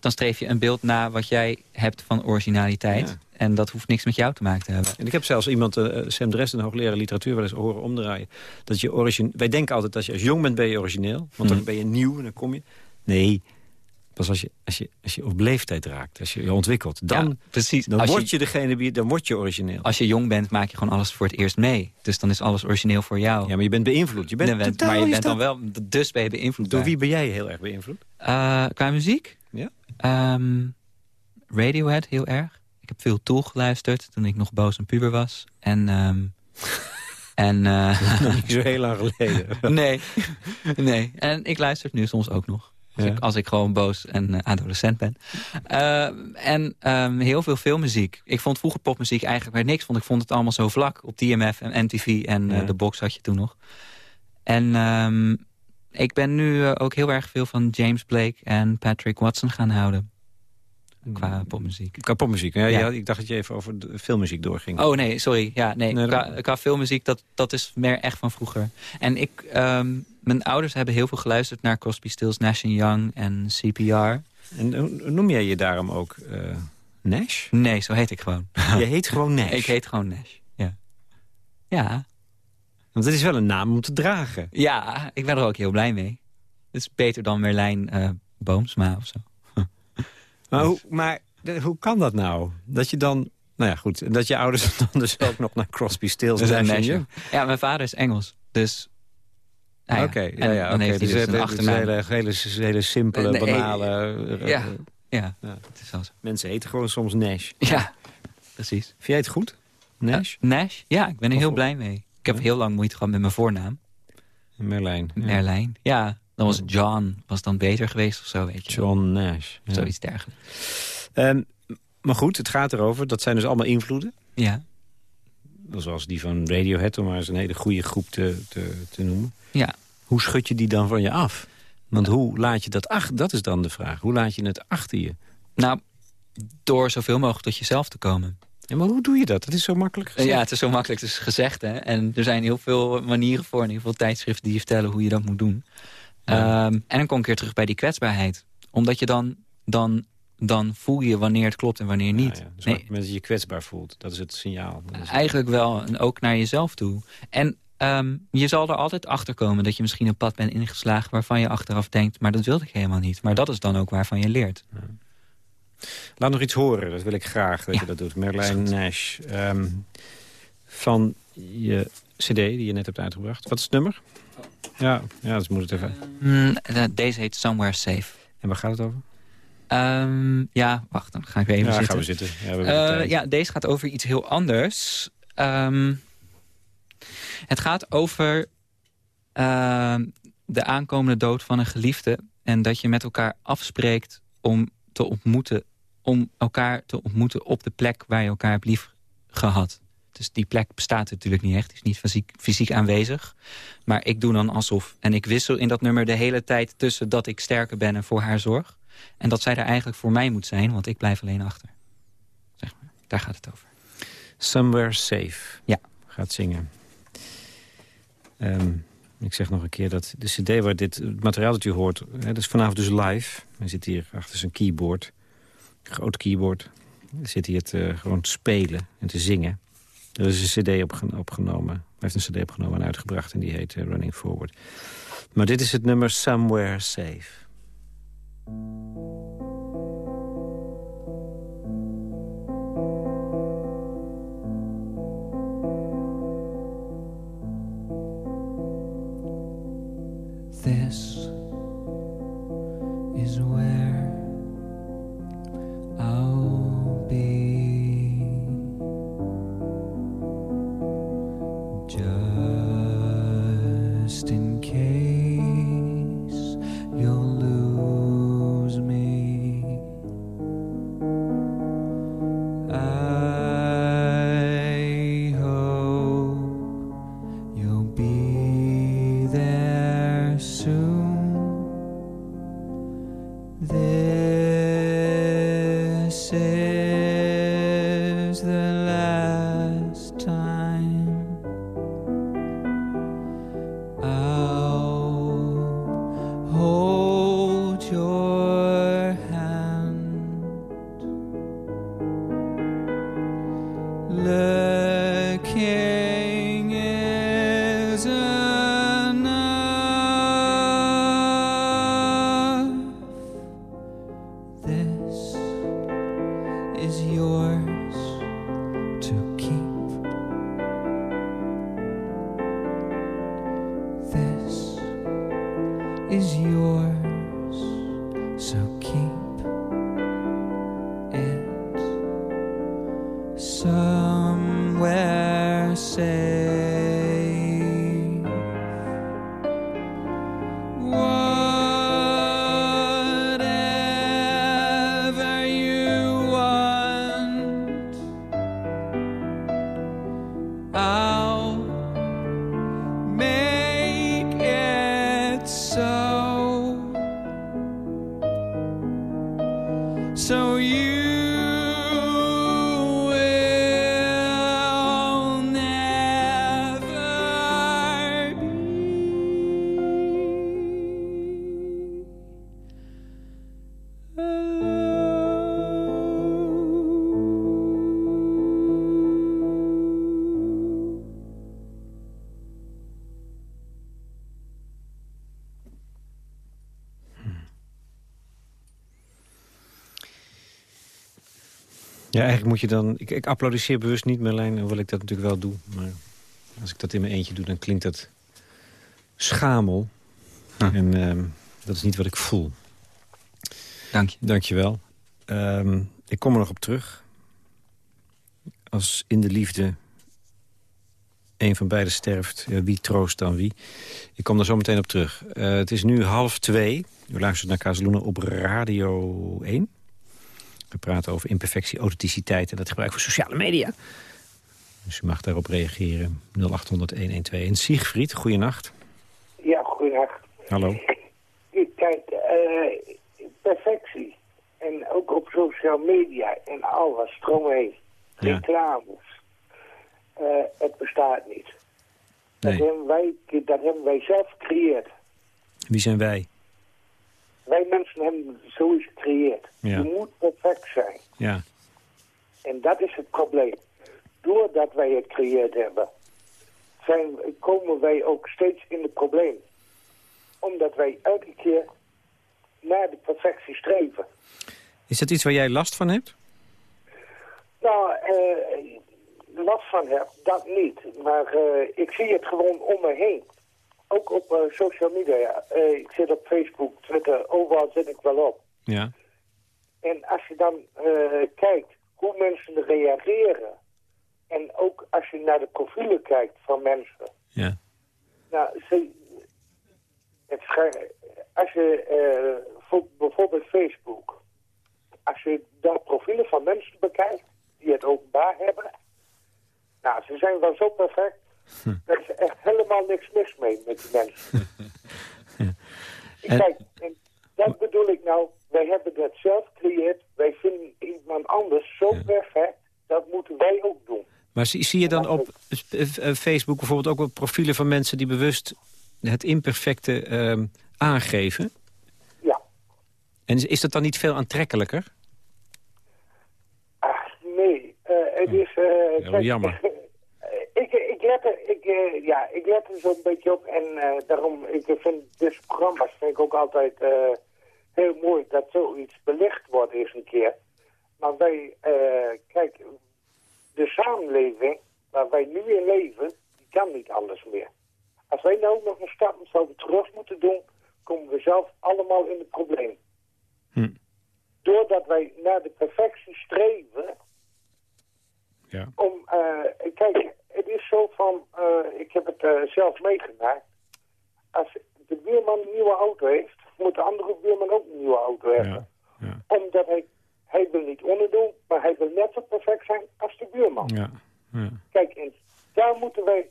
dan streef je een beeld na wat jij hebt van originaliteit. Ja. En dat hoeft niks met jou te maken te hebben. En ik heb zelfs iemand, eh, Sam Dresden, hoogleraar literatuur, wel eens horen omdraaien. Dat je origine... Wij denken altijd dat je als jong bent, ben je origineel. Want dan Mhm. ben je nieuw en dan kom je... Nee, pas als je, als je, als je op leeftijd raakt, als je je ontwikkelt. Dan, Ja, precies. dan als, word je, je degene, wie, dan word je origineel. als je jong bent, maak je gewoon alles voor het eerst mee. Dus dan is alles origineel voor jou. Ja, maar je bent beïnvloed. Je bent maar je bent dan wel... Dus ben je beïnvloed. Door wie ben jij heel erg beïnvloed? Eh, qua muziek? Ja. Ehm, Radiohead heel erg. Ik heb veel Tool geluisterd toen ik nog boos en puber was. En... ehm, en eh, Nog niet zo heel lang geleden. nee, nee. En ik luister het nu soms ook nog. Als, Ja. ik, als ik gewoon boos en eh, adolescent ben. Eh, en heel veel filmmuziek. Ik vond vroeger popmuziek eigenlijk weer niks. Want ik vond het allemaal zo vlak. Op DMF en MTV en eh, Ja. de box had je toen nog. En ehm, ik ben nu eh, ook heel erg veel van James Blake en Patrick Watson gaan houden. Qua popmuziek. Qua popmuziek. Ja, Ja. ja, ik dacht dat je even over de filmmuziek doorging. Oh nee, sorry. Ja, nee. Nee, qua, filmmuziek, dat, dat is meer echt van vroeger. En ik, ehm, mijn ouders hebben heel veel geluisterd naar Crosby, Stills, Nash Young en CPR. En noem jij je daarom ook eh, Nash? Nee, zo heet ik gewoon. Je heet gewoon Nash? Ik heet gewoon Nash, ja. Ja. Want het is wel een naam om te dragen. Ja, ik ben er ook heel blij mee. Het is beter dan Merlijn eh, Boomsma of zo. Maar, hoe, maar hoe kan dat nou? Dat je dan... Nou ja, goed. Dat je ouders dan dus ook nog naar Crosby, Stills Dus een Nash. Ja, mijn vader is Engels, dus... ja, Oké, ja, ja, dan heeft hij Dus, dus een achternaam. hele, hele, hele simpele, Nee, banale... eh, ja. eh, Ja, Ja. het is zo. Mensen heten gewoon soms Nash. Ja, precies. Vind jij het goed? Nash? Nash? Ja, ik ben er Of- heel blij mee. Ik heb heel lang moeite gehad met mijn voornaam. Merlijn. Ja. Merlijn. Ja, dan was John. Was dan beter geweest of zo, weet je. John Nash. Ja. Zoiets dergelijks. Ehm, maar goed, het gaat erover. Dat zijn dus allemaal invloeden. Ja. Zoals die van Radiohead, om maar eens een hele goede groep te, te, te noemen. Ja. Hoe schud je die dan van je af? Want hoe laat je dat achter? Dat is dan de vraag. Hoe laat je het achter je? Nou, door zoveel mogelijk tot jezelf te komen. Ja, maar hoe doe je dat? Dat is zo makkelijk gezegd. Ja, het is zo makkelijk dus gezegd, hè. En er zijn heel veel manieren voor en heel veel tijdschriften die je vertellen hoe je dat moet doen. Ja. Ehm, en dan kom ik weer terug bij die kwetsbaarheid. Omdat je dan, dan, dan voel je wanneer het klopt en wanneer niet. Ja, ja. Dus Nee. het je je kwetsbaar voelt, dat is het signaal. Is- Eigenlijk wel, en ook naar jezelf toe. En ehm, je zal er altijd achter komen dat je misschien een pad bent ingeslagen... waarvan je achteraf denkt, maar dat wilde ik helemaal niet. Maar dat is dan ook waarvan je leert. Laat nog iets horen, dat wil ik graag dat Ja, je dat doet. Merlijn. Nash. ehm, van je cd die je net hebt uitgebracht. Wat is het nummer? Ja, ja dus moet het even... Mm, deze heet Somewhere Safe. En waar gaat het over? Ehm, ja, wacht, dan ga ik weer even ja, zitten. gaan we zitten. Ja, we Eh, ja, deze gaat over iets heel anders. Ehm, het gaat over de aankomende dood van een geliefde. En dat je met elkaar afspreekt om te ontmoeten. Om elkaar te ontmoeten op de plek waar je elkaar hebt lief gehad. Dus die plek bestaat natuurlijk niet echt. Is niet fysiek, fysiek aanwezig. Maar ik doe dan alsof. En ik wissel in dat nummer de hele tijd tussen dat ik sterker ben en voor haar zorg. En dat zij er eigenlijk voor mij moet zijn, want ik blijf alleen achter. Zeg maar. Daar gaat het over. Somewhere Safe. Ja. Gaat zingen. Ehm, ik zeg nog een keer dat de cd waar dit het materiaal dat u hoort... Hè, dat is vanavond dus live. Hij zit hier achter zijn keyboard. Groot keyboard. Zit hier te, gewoon te spelen en te zingen. Er is een cd opge- opgenomen. Hij heeft een cd opgenomen en uitgebracht en die heet eh, Running Forward. Maar dit is het nummer Somewhere Safe. This is where Ja, eigenlijk moet je dan... Ik, ik applaudisseer bewust niet, Merlijn, hoewel ik dat natuurlijk wel doe. Maar als ik dat in mijn eentje doe, dan klinkt dat schamel. En ehm, dat is niet wat ik voel. Dank je. Dank je wel. Ehm, ik kom er nog op terug. Als in de liefde een van beiden sterft, ja, wie troost dan wie? Ik kom daar zo meteen op terug. Eh, het is nu half twee. U luistert naar Kazeloenen op Radio 1. We praten over imperfectie, authenticiteit en dat gebruik voor sociale media. Dus u mag daarop reageren. 0800-112. En Siegfried, goeienacht. Ja, goeienacht. Hallo. Kijk, eh, perfectie. En ook op social media en alles eromheen. Ja. Reclames. Eh, het bestaat niet. Dat, Nee. hebben wij, dat hebben wij zelf gecreëerd. Wie zijn wij? Wij mensen hebben zoiets gecreëerd. Ja. Je moet perfect zijn. Ja. En dat is het probleem. Doordat wij het gecreëerd hebben, zijn, komen wij ook steeds in het probleem. Omdat wij elke keer naar de perfectie streven. Is dat iets waar jij last van hebt? Nou, eh last van heb, dat niet. Maar eh, ik zie het gewoon om me heen. Ook op eh, social media. Eh, ik zit op Facebook, Twitter, overal zit ik wel op. Ja. En als je dan eh, kijkt hoe mensen reageren... en ook als je naar de profielen kijkt van mensen... Ja. Nou, ze, het als je voor, bijvoorbeeld Facebook... als je dan profielen van mensen bekijkt die het openbaar hebben... nou, ze zijn wel zo perfect... dat is echt helemaal niks mis mee met die mensen. En- Kijk, en dat bedoel ik nou. Wij hebben dat zelf gecreëerd. Wij vinden iemand anders zo perfect. Dat moeten wij ook doen. Maar zie, zie je dan op eh, eh, Facebook bijvoorbeeld ook wel profielen van mensen... die bewust het imperfecte ehm, aangeven? Ja. En is, is dat dan niet veel aantrekkelijker? Ach, nee. eh, het is... Ja, wel jammer. ik, ik, let er, ik, eh, ja, ik let er zo'n beetje op. En eh, daarom, ik vind deze programma's vind ik ook altijd eh, heel mooi dat zoiets belicht wordt eens een keer. Maar wij, kijk, de samenleving waar wij nu in leven, die kan niet anders meer. Als wij nou nog een stap zouden terug moeten doen, komen we zelf allemaal in het probleem. Hm. Doordat wij naar de perfectie streven, Ja. om, eh, kijk, het is zo van, eh, ik heb het eh, zelf meegemaakt. Als de buurman een nieuwe auto heeft, moet de andere buurman ook een nieuwe auto hebben. Ja. Ja. Omdat hij, hij wil niet onderdoen, maar hij wil net zo perfect zijn als de buurman. Ja. ja. Kijk, en daar moeten wij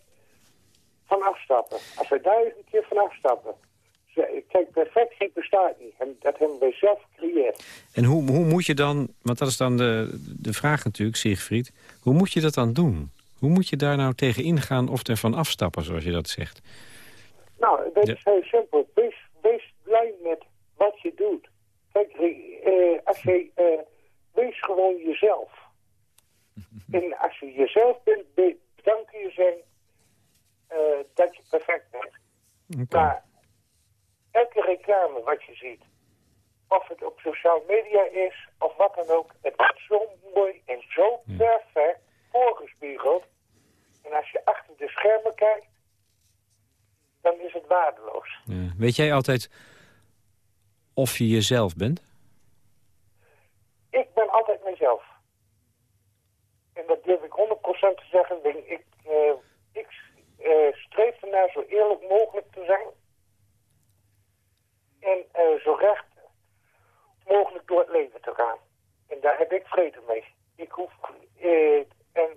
van afstappen. Als wij daar eens een keer van afstappen. Kijk, perfectie bestaat niet. En dat hebben wij zelf gecreëerd. En hoe, hoe moet je dan, want dat is dan de, de vraag natuurlijk, Siegfried... hoe moet je dat dan doen? Hoe moet je daar nou tegen ingaan of ervan afstappen, zoals je dat zegt? Nou, dat Ja. is heel simpel. Wees, wees blij met wat je doet. Kijk, eh, als je, eh, wees gewoon jezelf. en als je jezelf bent, be- dan kun je zeggen eh, dat je perfect bent. Maar elke reclame wat je ziet, of het op sociale media is, of wat dan ook, het wordt zo mooi en zo perfect voorgespiegeld. En als je achter de schermen kijkt, dan is het waardeloos. Ja. Weet jij altijd of je jezelf bent? Ik ben altijd mezelf. En dat durf ik 100% te zeggen. Ik, ik, eh, ik eh, streef ernaar zo eerlijk mogelijk te zijn. En eh, zo recht mogelijk door het leven te gaan. En daar heb ik vrede mee. Ik hoef... en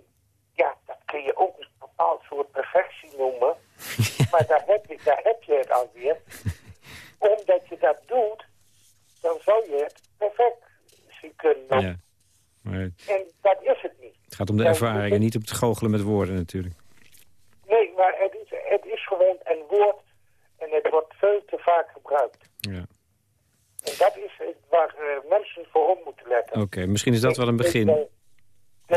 ja, dat kun je ook een bepaald soort perfectie noemen. Maar daar heb, je, daar heb je het alweer. Omdat je dat doet, dan zou je het perfect zien kunnen noemen. Ja. Maar En dat is het niet. het gaat om de Ja, ervaring en niet om het goochelen met woorden natuurlijk. Nee, maar het is, het is gewoon een woord en het wordt veel te vaak gebruikt. Ja. En dat is waar eh, mensen voor om moeten letten. Oké, misschien is dat wel een begin.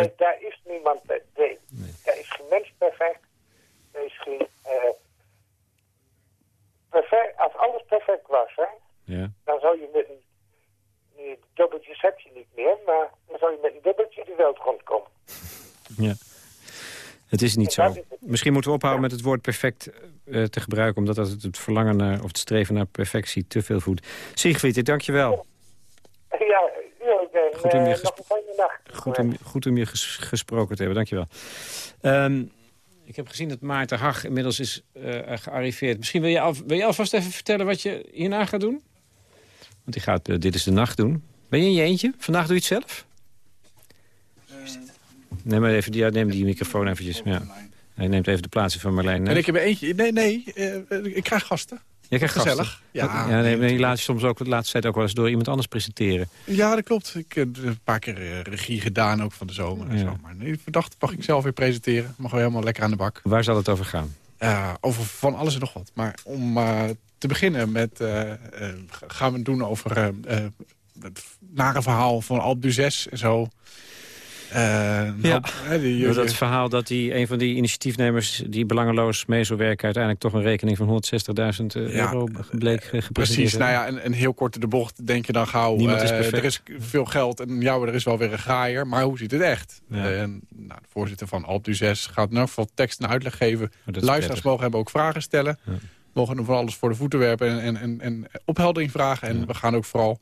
Nee, daar is niemand per- nee. Daar is geen mens perfect. Er is geen... eh, perfect als alles perfect was, hè, Ja. dan zou je met een, dubbeltjes heb je niet meer, maar dan zou je met een dubbeltje de wereld rondkomen. Ja. Het is niet zo. is. Misschien moeten we ophouden met het woord perfect eh, te gebruiken... omdat dat het, het verlangen naar, of het streven naar perfectie te veel voedt. Siegfried, ik dank je wel. Ja, Goed om je eh, gesp- nog een fijne nacht. Goed om, goed om je ges- gesproken te hebben, dank je wel. Ehm, ik heb gezien dat Maarten Hag inmiddels is eh, gearriveerd. Misschien wil je, al, wil je alvast even vertellen wat je hierna gaat doen? Want die gaat eh, Dit is de Nacht doen. Ben je in je eentje? Vandaag doe je het zelf? Neem maar even die, neem die microfoon eventjes. Ja. Hij neemt even de plaats in van Marlijn. En ik heb eentje. Nee, nee, eh, ik krijg gasten. Je krijgt Gezellig. gasten. Ja, ja nee, je laat je soms ook de laatste tijd ook wel eens door iemand anders presenteren. Ja, dat klopt. Ik heb een paar keer eh, regie gedaan, ook van de zomer en Ja. zo. Maar nee, verdacht mag ik zelf weer presenteren. Mag wel helemaal lekker aan de bak. Waar zal het over gaan? Over van alles en nog wat. Maar om eh, te beginnen met... eh, gaan we het doen over het nare verhaal van Alp d'Huez en zo. Eh, Ja. hoop, hè, die, Door dat verhaal dat die, een van die initiatiefnemers... die belangeloos mee zou werken... uiteindelijk toch een rekening van 160.000 Ja, euro bleek ge- gepresenteerd. Precies, nou ja, en, en heel kort in de bocht denk je dan gauw... Niemand is eh, perfect. er is veel geld en ja, maar er is wel weer een graaier. Maar hoe ziet het echt? Ja. En, nou, de voorzitter van Alp d'Huez gaat in ieder geval tekst en uitleg geven. Oh, Luisteraars mogen hebben ook vragen stellen. Ja. Mogen er van alles voor de voeten werpen en, en, en, en opheldering vragen. En Ja. we gaan ook vooral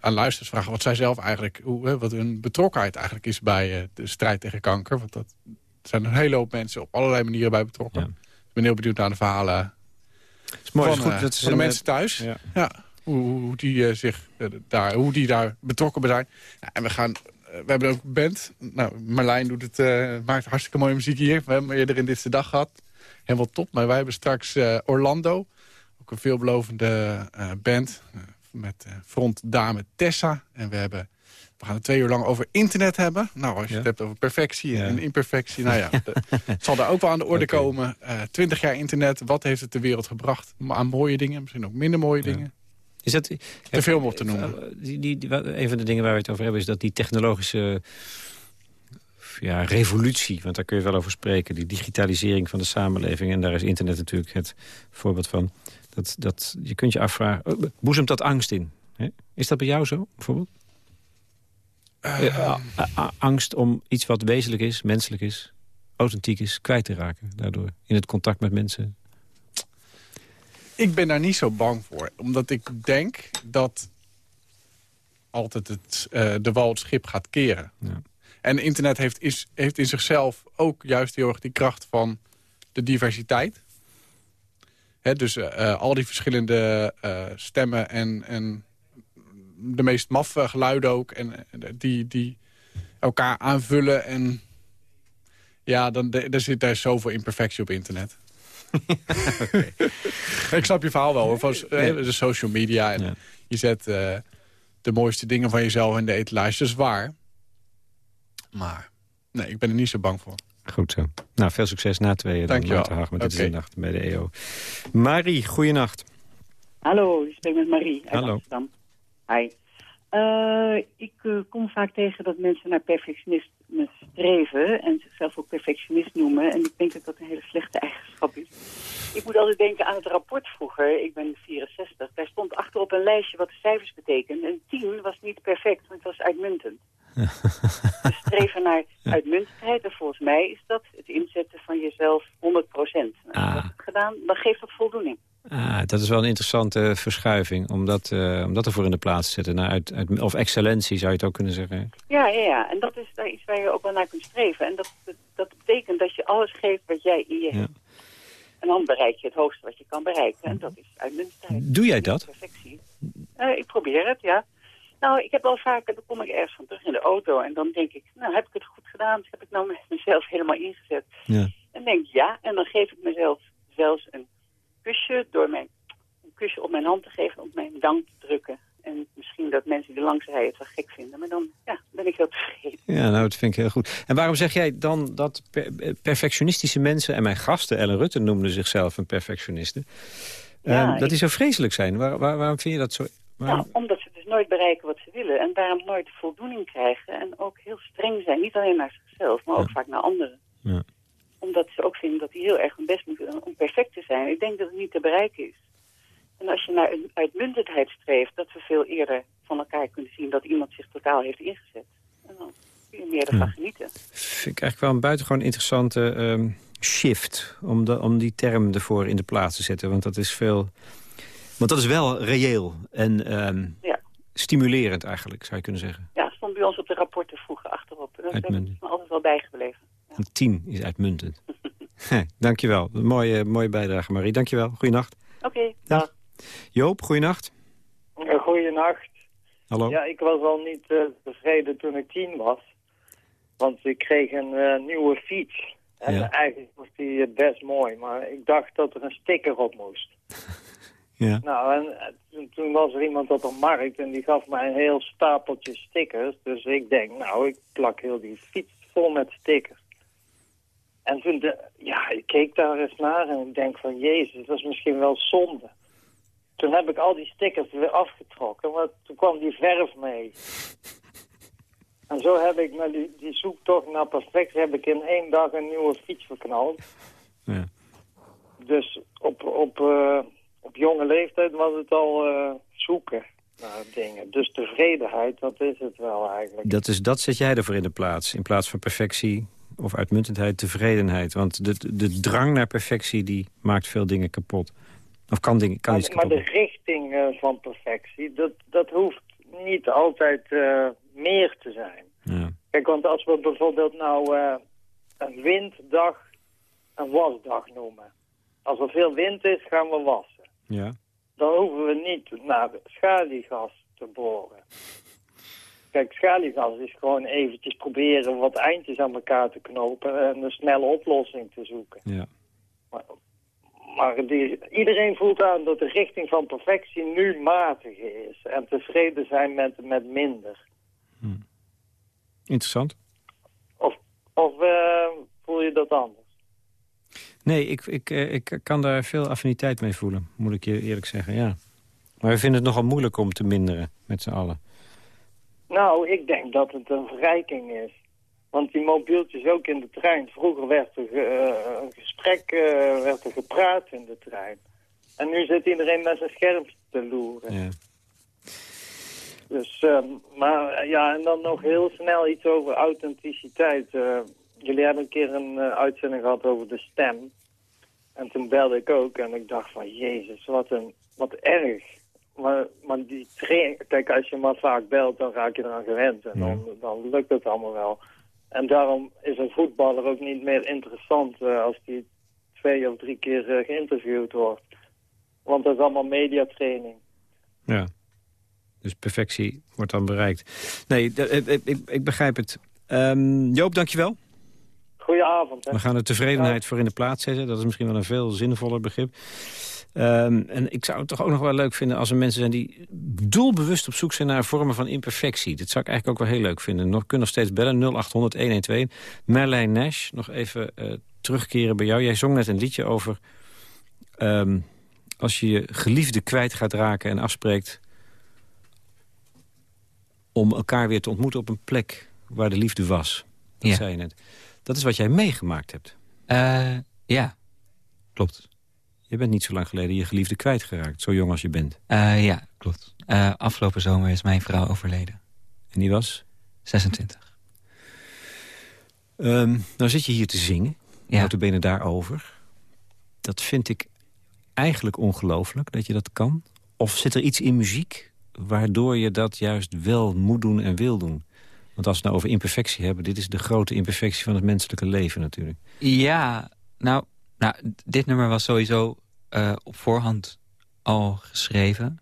aan luisteraars vragen wat zij zelf eigenlijk... Hoe, hè, wat hun betrokkenheid eigenlijk is bij eh, de strijd tegen kanker. Want dat zijn een hele hoop mensen op allerlei manieren bij betrokken. Ja. Ik ben heel benieuwd naar de verhalen Dat is mooi, van, is goed. eh, Dat van de een, mensen thuis. Ja. Ja, hoe, hoe hoe die, eh, zich, eh, daar, hoe die daar betrokken bij zijn. Nou, en we gaan... eh, we hebben ook een band. Nou, Marlijn doet het, eh, maakt hartstikke mooie muziek hier. We hebben eerder in dit de dag gehad. Helemaal top. Maar wij hebben straks eh, Orlando. Ook een veelbelovende eh, band. Met eh, frontdame Tessa. En we hebben... We gaan het twee uur lang over internet hebben. Nou, als je Ja. het hebt over perfectie Ja. en imperfectie. Nou ja, de- het zal daar ook wel aan de orde komen. Eh, Twintig jaar internet. Wat heeft het de wereld gebracht? Aan mooie dingen. Misschien ook minder mooie Ja. dingen. Is dat, Te veel om op te noemen. Eh, Die, die, die- een van de dingen waar we het over hebben... is dat die technologische ja, revolutie... want daar kun je wel over spreken... die digitalisering van de samenleving... en daar is internet natuurlijk het voorbeeld van... dat, dat je kunt je afvragen... oh, boezemt dat angst in? Hè? Is dat bij jou zo, bijvoorbeeld? Eh, a- angst om iets wat wezenlijk is, menselijk is... authentiek is, kwijt te raken daardoor. In het contact met mensen. Ik ben daar niet zo bang voor. Omdat ik denk dat altijd het, eh, de wal het schip gaat keren. Ja. En internet heeft, is, heeft in zichzelf ook juist heel erg die kracht van de diversiteit. Dus eh, al die verschillende eh, stemmen en, en de meest maffe geluiden ook. En eh, die, die elkaar aanvullen. En ja, dan, er zit daar zoveel imperfectie op internet. Ik snap je verhaal wel. hoor. Van, eh, Nee. de social media. En Ja. Je zet eh, de mooiste dingen van jezelf in de etalage. Dat is waar. Maar nee, ik ben er niet zo bang voor. Goed zo. Nou, veel succes na tweeën. Dank je wel. Met Dit is Oké. de Nacht bij de EO. Marie, goeienacht. Hallo, ik spreek met Marie uit Hallo. Amsterdam. Hi. Eh, ik eh, kom vaak tegen dat mensen naar perfectionisme streven en zichzelf ook perfectionist noemen. En ik denk dat dat een hele slechte eigenschap is. Ik moet altijd denken aan het rapport vroeger, ik ben 64. Daar stond achterop een lijstje wat de cijfers betekenen. En 10 was niet perfect, maar het was uitmuntend. We streven naar uitmuntendheid en volgens mij is dat het inzetten van jezelf 100 procent. Als je Ah. dat hebt gedaan, dan geeft dat voldoening. Ah, dat is wel een interessante verschuiving. Om dat, eh, om dat ervoor in de plaats te zetten. Naar uit, uit, of excellentie zou je het ook kunnen zeggen. Ja, ja, ja. En dat is daar iets waar je ook wel naar kunt streven. En dat, dat, betekent dat je alles geeft wat jij in je Ja. hebt. En dan bereik je het hoogste wat je kan bereiken. En dat is uitmuntendheid. Doe jij dat? Perfectie. Eh, ik probeer het, ja. Nou, ik heb wel vaker, dan kom ik ergens van terug in de auto. En dan denk ik, nou, heb ik het goed gedaan? Heb ik nou met mezelf helemaal ingezet? Ja. En denk ja. En dan geef ik mezelf zelfs een kusje door mijn, een kusje op mijn hand te geven, op mijn dank te drukken. En misschien dat mensen die langs rijden het wel gek vinden. Maar dan ja, ben ik heel tevreden. Ja, nou, dat vind ik heel goed. En waarom zeg jij dan dat per- perfectionistische mensen... en mijn gasten, Ellen Rutte noemde zichzelf een perfectioniste... Ja, eh, dat ik- die zo vreselijk zijn. Waar, waar- waarom vind je dat zo... waarom- Nou, omdat ze dus nooit bereiken wat ze willen. En daarom nooit de voldoening krijgen. En ook heel streng zijn. Niet alleen naar zichzelf, maar ook vaak naar anderen. Ja. Omdat ze ook vinden dat die heel erg hun best moeten doen om perfect te zijn. Ik denk dat het niet te bereiken is. En als je naar een uitmuntendheid streeft, dat we veel eerder van elkaar kunnen zien dat iemand zich totaal heeft ingezet. En dan kun je meer ervan Ja. genieten. Vind ik eigenlijk wel een buitengewoon interessante ehm, shift... Om, de, om die term ervoor in de plaats te zetten. Want dat is veel... Want dat is wel reëel en ehm, Ja. Stimulerend eigenlijk, zou je kunnen zeggen. Ja, stond bij ons op de rapporten vroeger achterop. En dat is Uitmuntend. me altijd wel bijgebleven. Een tien is uitmuntend. dankjewel. Een mooie, mooie bijdrage, Marie. Dankjewel. Goeienacht. Oké, Dag. Joop, goeienacht. Goeienacht. Hallo. Ja, ik was al niet eh, tevreden toen ik tien was. Want ik kreeg een eh, nieuwe fiets. En Ja. eigenlijk was die eh, best mooi. Maar ik dacht dat er een sticker op moest. Ja. Nou, en eh, toen, toen was er iemand op de markt en die gaf mij een heel stapeltje stickers. Dus ik denk, nou, ik plak heel die fiets vol met stickers. En toen, de, ja, ik keek daar eens naar en ik denk van, jezus, dat is misschien wel zonde. Toen heb ik al die stickers weer afgetrokken, maar toen kwam die verf mee. En zo heb ik met die, die zoektocht naar perfectie, heb ik in één dag een nieuwe fiets verknald. Ja. Dus op, op, eh, op jonge leeftijd was het al eh, zoeken naar dingen. Dus tevredenheid, dat is het wel eigenlijk. Dat, is, dat zet jij ervoor in de plaats. In plaats van perfectie of uitmuntendheid, tevredenheid. Want de, de drang naar perfectie die maakt veel dingen kapot. Of kan, dingen, kan iets Maar, maar kapot de richting eh, van perfectie, dat, dat hoeft niet altijd eh, meer te zijn. Ja. Kijk, want als we bijvoorbeeld nou een winddag een wasdag noemen. Als er veel wind is, gaan we wassen. Ja. Dan hoeven we niet naar schaliegas te boren. Kijk, schaliegas is gewoon eventjes proberen wat eindjes aan elkaar te knopen en een snelle oplossing te zoeken. Ja. Maar, maar die, iedereen voelt aan dat de richting van perfectie nu matig is. En tevreden zijn met, met minder. Interessant. Of, of eh, voel je dat anders? Nee, ik, ik, eh, ik kan daar veel affiniteit mee voelen, moet ik je eerlijk zeggen, ja. Maar we vinden het nogal moeilijk om te minderen, met z'n allen. Nou, ik denk dat het een verrijking is. Want die mobieltjes ook in de trein. Vroeger werd er eh, een gesprek, eh, werd er gepraat in de trein. En nu zit iedereen met zijn scherm te loeren. Ja. Dus, ehm, maar ja, en dan nog heel snel iets over authenticiteit. Jullie hebben een keer een eh, uitzending gehad over de stem. En toen belde ik ook en ik dacht van, jezus, wat, een, wat erg. Maar, maar die train, kijk, als je maar vaak belt, dan raak je eraan gewend. En dan, dan lukt het allemaal wel. En daarom is een voetballer ook niet meer interessant eh, als die twee of drie keer eh, geïnterviewd wordt. Want dat is allemaal mediatraining. Ja. Dus perfectie wordt dan bereikt. Nee, ik, ik, ik, begrijp het. Ehm, Joop, dankjewel. Goedenavond. Hè? We gaan de tevredenheid voor in de plaats zetten. Dat is misschien wel een veel zinvoller begrip. Ehm, en ik zou het toch ook nog wel leuk vinden als er mensen zijn... die doelbewust op zoek zijn naar vormen van imperfectie. Dat zou ik eigenlijk ook wel heel leuk vinden. Nog, kun nog steeds bellen, 0800-112. Merlijn Nash, nog even eh, terugkeren bij jou. Jij zong net een liedje over... ehm, als je je geliefde kwijt gaat raken en afspreekt... om elkaar weer te ontmoeten op een plek waar de liefde was. Dat Ja. zei je net. Dat is wat jij meegemaakt hebt. Eh, ja, klopt. Je bent niet zo lang geleden je geliefde kwijtgeraakt, zo jong als je bent. Eh, ja, klopt. Eh, afgelopen zomer is mijn vrouw overleden. En die was? 26. Ehm nou zit je hier te zingen, ja. benen daarover. Dat vind ik eigenlijk ongelooflijk, dat je dat kan. Of zit er iets in muziek waardoor je dat juist wel moet doen en wil doen? Want als we het nou over imperfectie hebben... dit is de grote imperfectie van het menselijke leven natuurlijk. Ja, nou, nou dit nummer was sowieso eh, op voorhand al geschreven.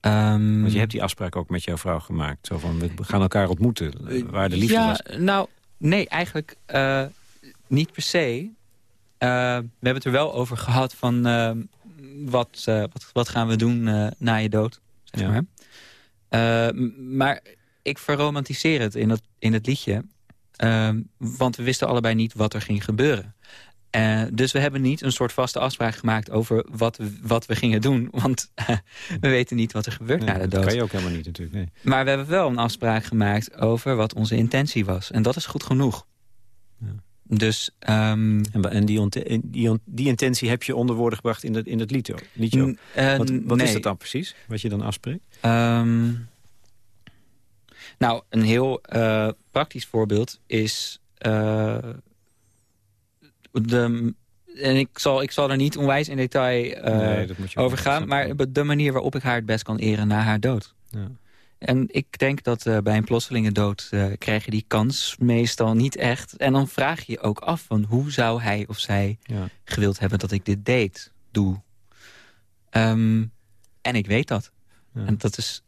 Ehm, Want je hebt die afspraak ook met jouw vrouw gemaakt. Zo van, we gaan elkaar ontmoeten, eh, waar de liefde ja, was. nou, nee, eigenlijk eh, niet per se. Eh, we hebben het er wel over gehad van... eh, wat, eh, wat, wat gaan we doen eh, na je dood, zeg Ja. maar. Eh, maar ik verromantiseer het in het, in het liedje. Ehm, want we wisten allebei niet wat er ging gebeuren. Eh, dus we hebben niet een soort vaste afspraak gemaakt over wat we, wat we gingen doen. Want we weten niet wat er gebeurt Nee, na de dat dood. kan je ook helemaal niet natuurlijk. Nee. Maar we hebben wel een afspraak gemaakt over wat onze intentie was. En dat is goed genoeg. Dus, ehm, En, en die, die, die intentie heb je onder woorden gebracht in het, in het liedje, liedje ook. N- eh, Wat, is dat dan precies, wat je dan afspreekt? Ehm, nou, een heel eh, praktisch voorbeeld is... eh, de, en ik zal, ik zal er niet onwijs in detail Nee, ook over gaan... maar de manier waarop ik haar het best kan eren na haar dood. Ja. En ik denk dat bij een plotselinge dood krijg je die kans meestal niet echt. En dan vraag je je ook af van hoe zou hij of zij Ja. gewild hebben dat ik dit deed, doe. Ehm, en ik weet dat. Ja. En dat is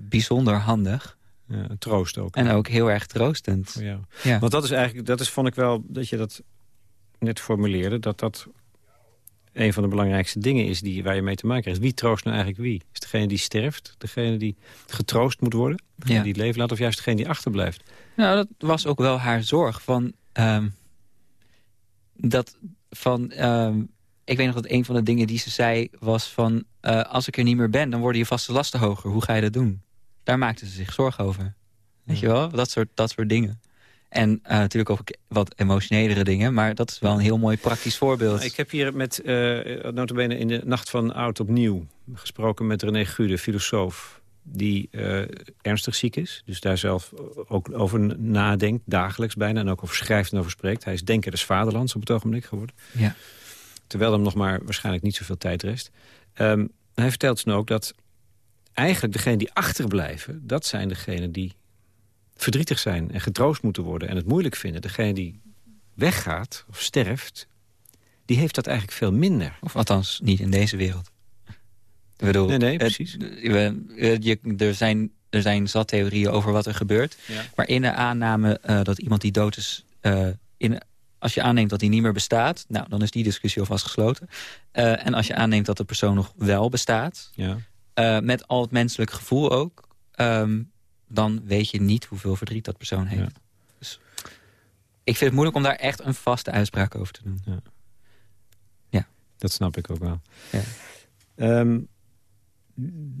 bijzonder handig. Ja, een troost ook. En ook heel erg troostend. Ja. Want dat is eigenlijk, dat is, vond ik wel, dat je dat net formuleerde... dat dat een van de belangrijkste dingen is die, waar je mee te maken krijgt. Wie troost nou eigenlijk wie? Is degene die sterft? Degene die getroost moet worden? Degene Ja. die het leven laat? Of juist degene die achterblijft? Nou, dat was ook wel haar zorg. Van, ehm, dat van, ehm, ik weet nog dat een van de dingen die ze zei was van... eh, als ik er niet meer ben, dan worden je vaste lasten hoger. Hoe ga je dat doen? Daar maakte ze zich zorgen over. Weet je wel? Dat soort, dat soort dingen. En eh, natuurlijk ook wat emotionelere dingen. Maar dat is wel een heel mooi praktisch voorbeeld. Ik heb hier met, eh notabene in de nacht van oud opnieuw... gesproken met René Gude, filosoof... die eh, ernstig ziek is. Dus daar zelf ook over nadenkt, dagelijks bijna. En ook over schrijft en over spreekt. Hij is denker des vaderlands op het ogenblik geworden. Ja. Terwijl hem nog maar waarschijnlijk niet zoveel tijd rest. Ehm, hij vertelt ze ook dat eigenlijk degenen die achterblijven... dat zijn degenen die verdrietig zijn en getroost moeten worden... en het moeilijk vinden. Degene die weggaat of sterft, die heeft dat eigenlijk veel minder. Of althans, niet in deze wereld. Ik bedoel, Nee, nee, precies. we- je, er, zijn, er zijn zat theorieën over wat er gebeurt. Ja. Maar in de aanname eh, dat iemand die dood is... eh, in, als je aanneemt dat hij niet meer bestaat... nou, dan is die discussie alvast gesloten. Eh, en als je aanneemt dat de persoon nog wel bestaat... Ja. Eh, met al het menselijk gevoel ook... ehm, dan weet je niet hoeveel verdriet dat persoon heeft. Dus ik vind het moeilijk om daar echt een vaste uitspraak over te doen. Dat snap ik ook wel. Ja. Ehm,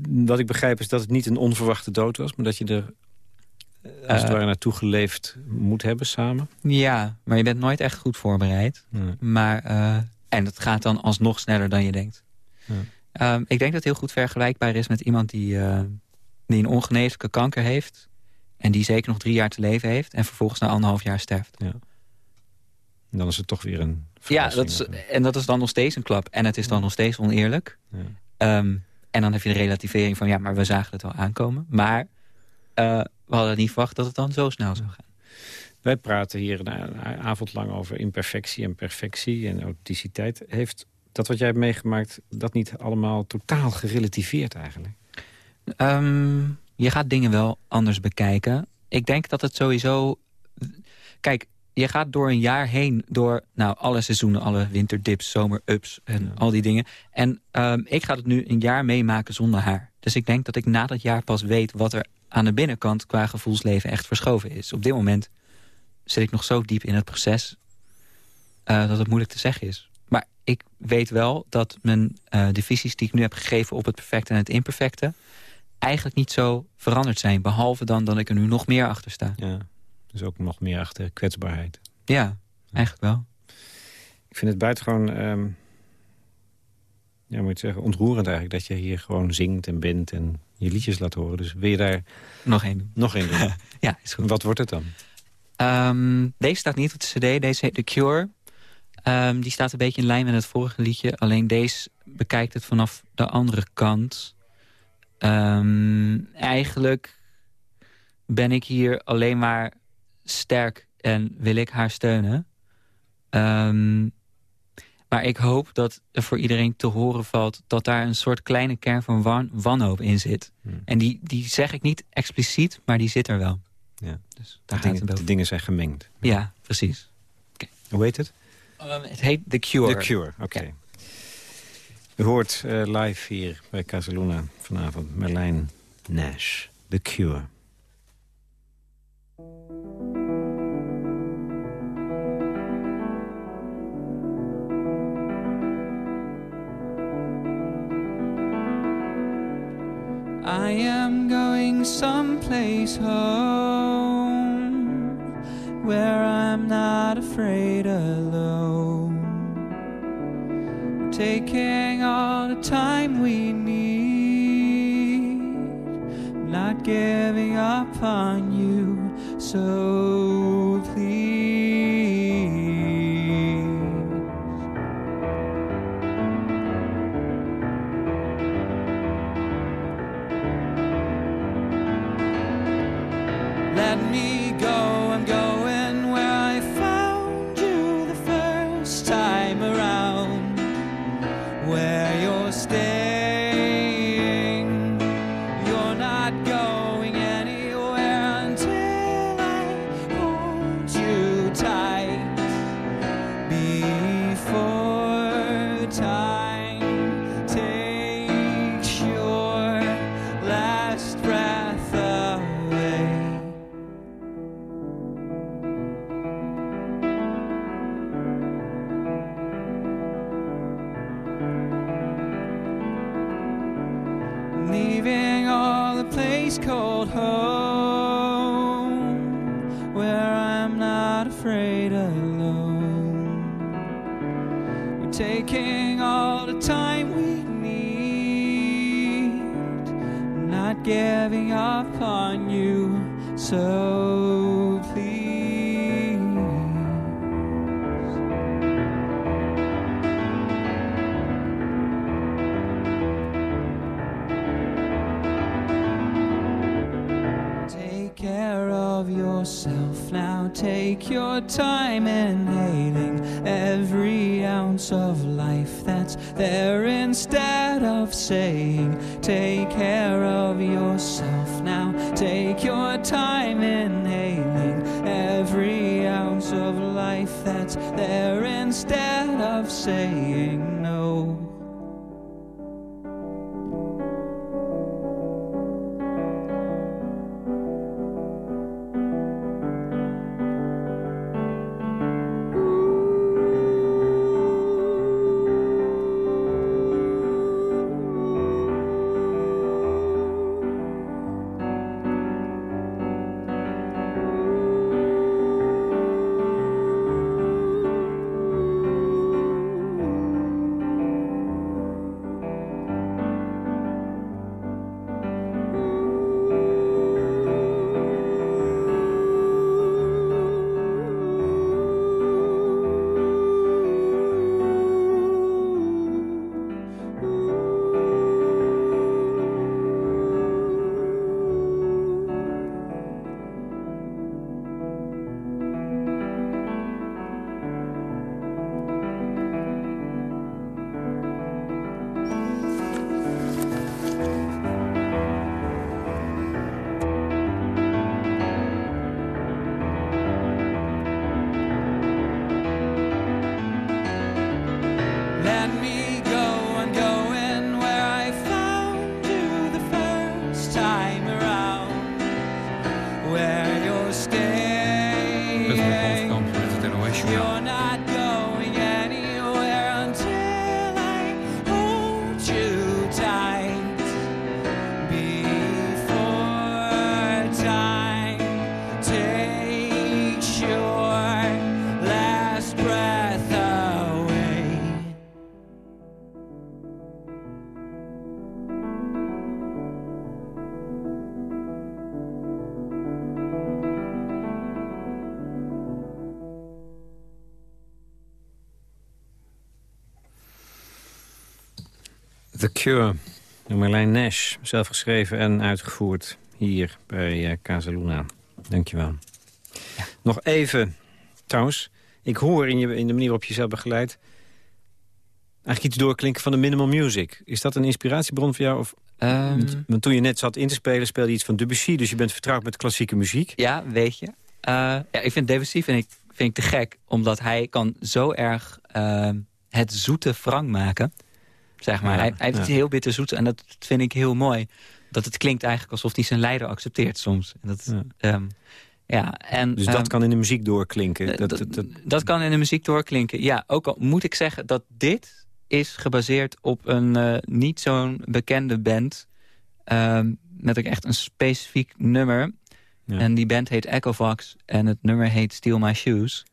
wat ik begrijp is dat het niet een onverwachte dood was... maar dat je er eh, als het Eh. ware naartoe geleefd moet hebben samen. Ja, maar je bent nooit echt goed voorbereid. Nee. Maar, en dat gaat dan alsnog sneller dan je denkt. Ja. Ehm, ik denk dat het heel goed vergelijkbaar is met iemand die, eh, die een ongeneeslijke kanker heeft... en die zeker nog drie jaar te leven heeft... en vervolgens na anderhalf jaar sterft. En dan is het toch weer een Ja, dat is, en dat is dan nog steeds een klap. En het is dan nog steeds oneerlijk. Ja. Ehm, en dan heb je de relativering van... ja, maar we zagen het wel aankomen. Maar eh, we hadden niet verwacht dat het dan zo snel zou gaan. Wij praten hier een a- avond lang over imperfectie en perfectie en authenticiteit. Heeft dat wat jij hebt meegemaakt, dat niet allemaal totaal gerelativeerd eigenlijk? Ehm, je gaat dingen wel anders bekijken. Ik denk dat het sowieso... Kijk, je gaat door een jaar heen door nou, alle seizoenen, alle winterdips, zomerups en al die dingen. En ehm, ik ga het nu een jaar meemaken zonder haar. Dus ik denk dat ik na dat jaar pas weet wat er aan de binnenkant qua gevoelsleven echt verschoven is. Op dit moment zit ik nog zo diep in het proces eh, dat het moeilijk te zeggen is. Maar ik weet wel dat mijn eh de visies die ik nu heb gegeven op het perfecte en het imperfecte eigenlijk niet zo veranderd zijn. Behalve dan dat ik er nu nog meer achter sta. Ja, dus ook nog meer achter kwetsbaarheid. Ja, eigenlijk wel. Ik vind het buitengewoon, ehm ja, moet je zeggen, ontroerend eigenlijk... dat je hier gewoon zingt en bent en je liedjes laat horen. Dus wil je daar Nog één doen. nog in doen? Ja, is goed. Wat wordt het dan? Ehm, deze staat niet op de cd, deze heet The Cure. Ehm, die staat een beetje in lijn met het vorige liedje. Alleen deze bekijkt het vanaf de andere kant. Ehm, eigenlijk ben ik hier alleen maar sterk en wil ik haar steunen. Ehm, maar ik hoop dat er voor iedereen te horen valt... dat daar een soort kleine kern van wan wanhoop in zit. Hmm. En die, die zeg ik niet expliciet, maar die zit er wel. Ja. Dus de, daar gaat dingen, de dingen zijn gemengd. Ja, precies. Hoe heet het? Um, het heet The Cure. The Cure, oké. U hoort eh, live hier bij Casaluna vanavond Merlijn Nash. The Cure. I am going someplace home where I'm not afraid alone. We're taking all the time we need, not giving up on you. So Cure, door Marlijn Nash. Zelf geschreven en uitgevoerd hier bij uh, Casaluna. Dankjewel. Nog even, trouwens. Ik hoor in, je, in de manier waarop je jezelf begeleidt... eigenlijk iets doorklinken van de minimal music. Is dat een inspiratiebron voor jou? Of, Ehm, want toen je net zat in te spelen, speelde je iets van Debussy... dus je bent vertrouwd met klassieke muziek. Ja, weet je. Eh, ja, ik vind Debussy vind ik, vind ik te gek. Omdat hij kan zo erg ehm, het zoete frank maken. Zeg maar. Ja, hij, hij heeft iets heel bitterzoet. En dat vind ik heel mooi. Dat het klinkt eigenlijk alsof hij zijn leider accepteert soms. En dat, Ja. ehm, ja, en, Dus ehm, dat kan in de muziek doorklinken. eh, Dat, dat- dat, dat- dat kan in de muziek doorklinken. Ja, ook al moet ik zeggen dat dit is gebaseerd op een eh, niet zo'n bekende band. ehm, met ook echt een specifiek nummer. En die band heet Echovox en het nummer heet Steal My Shoes.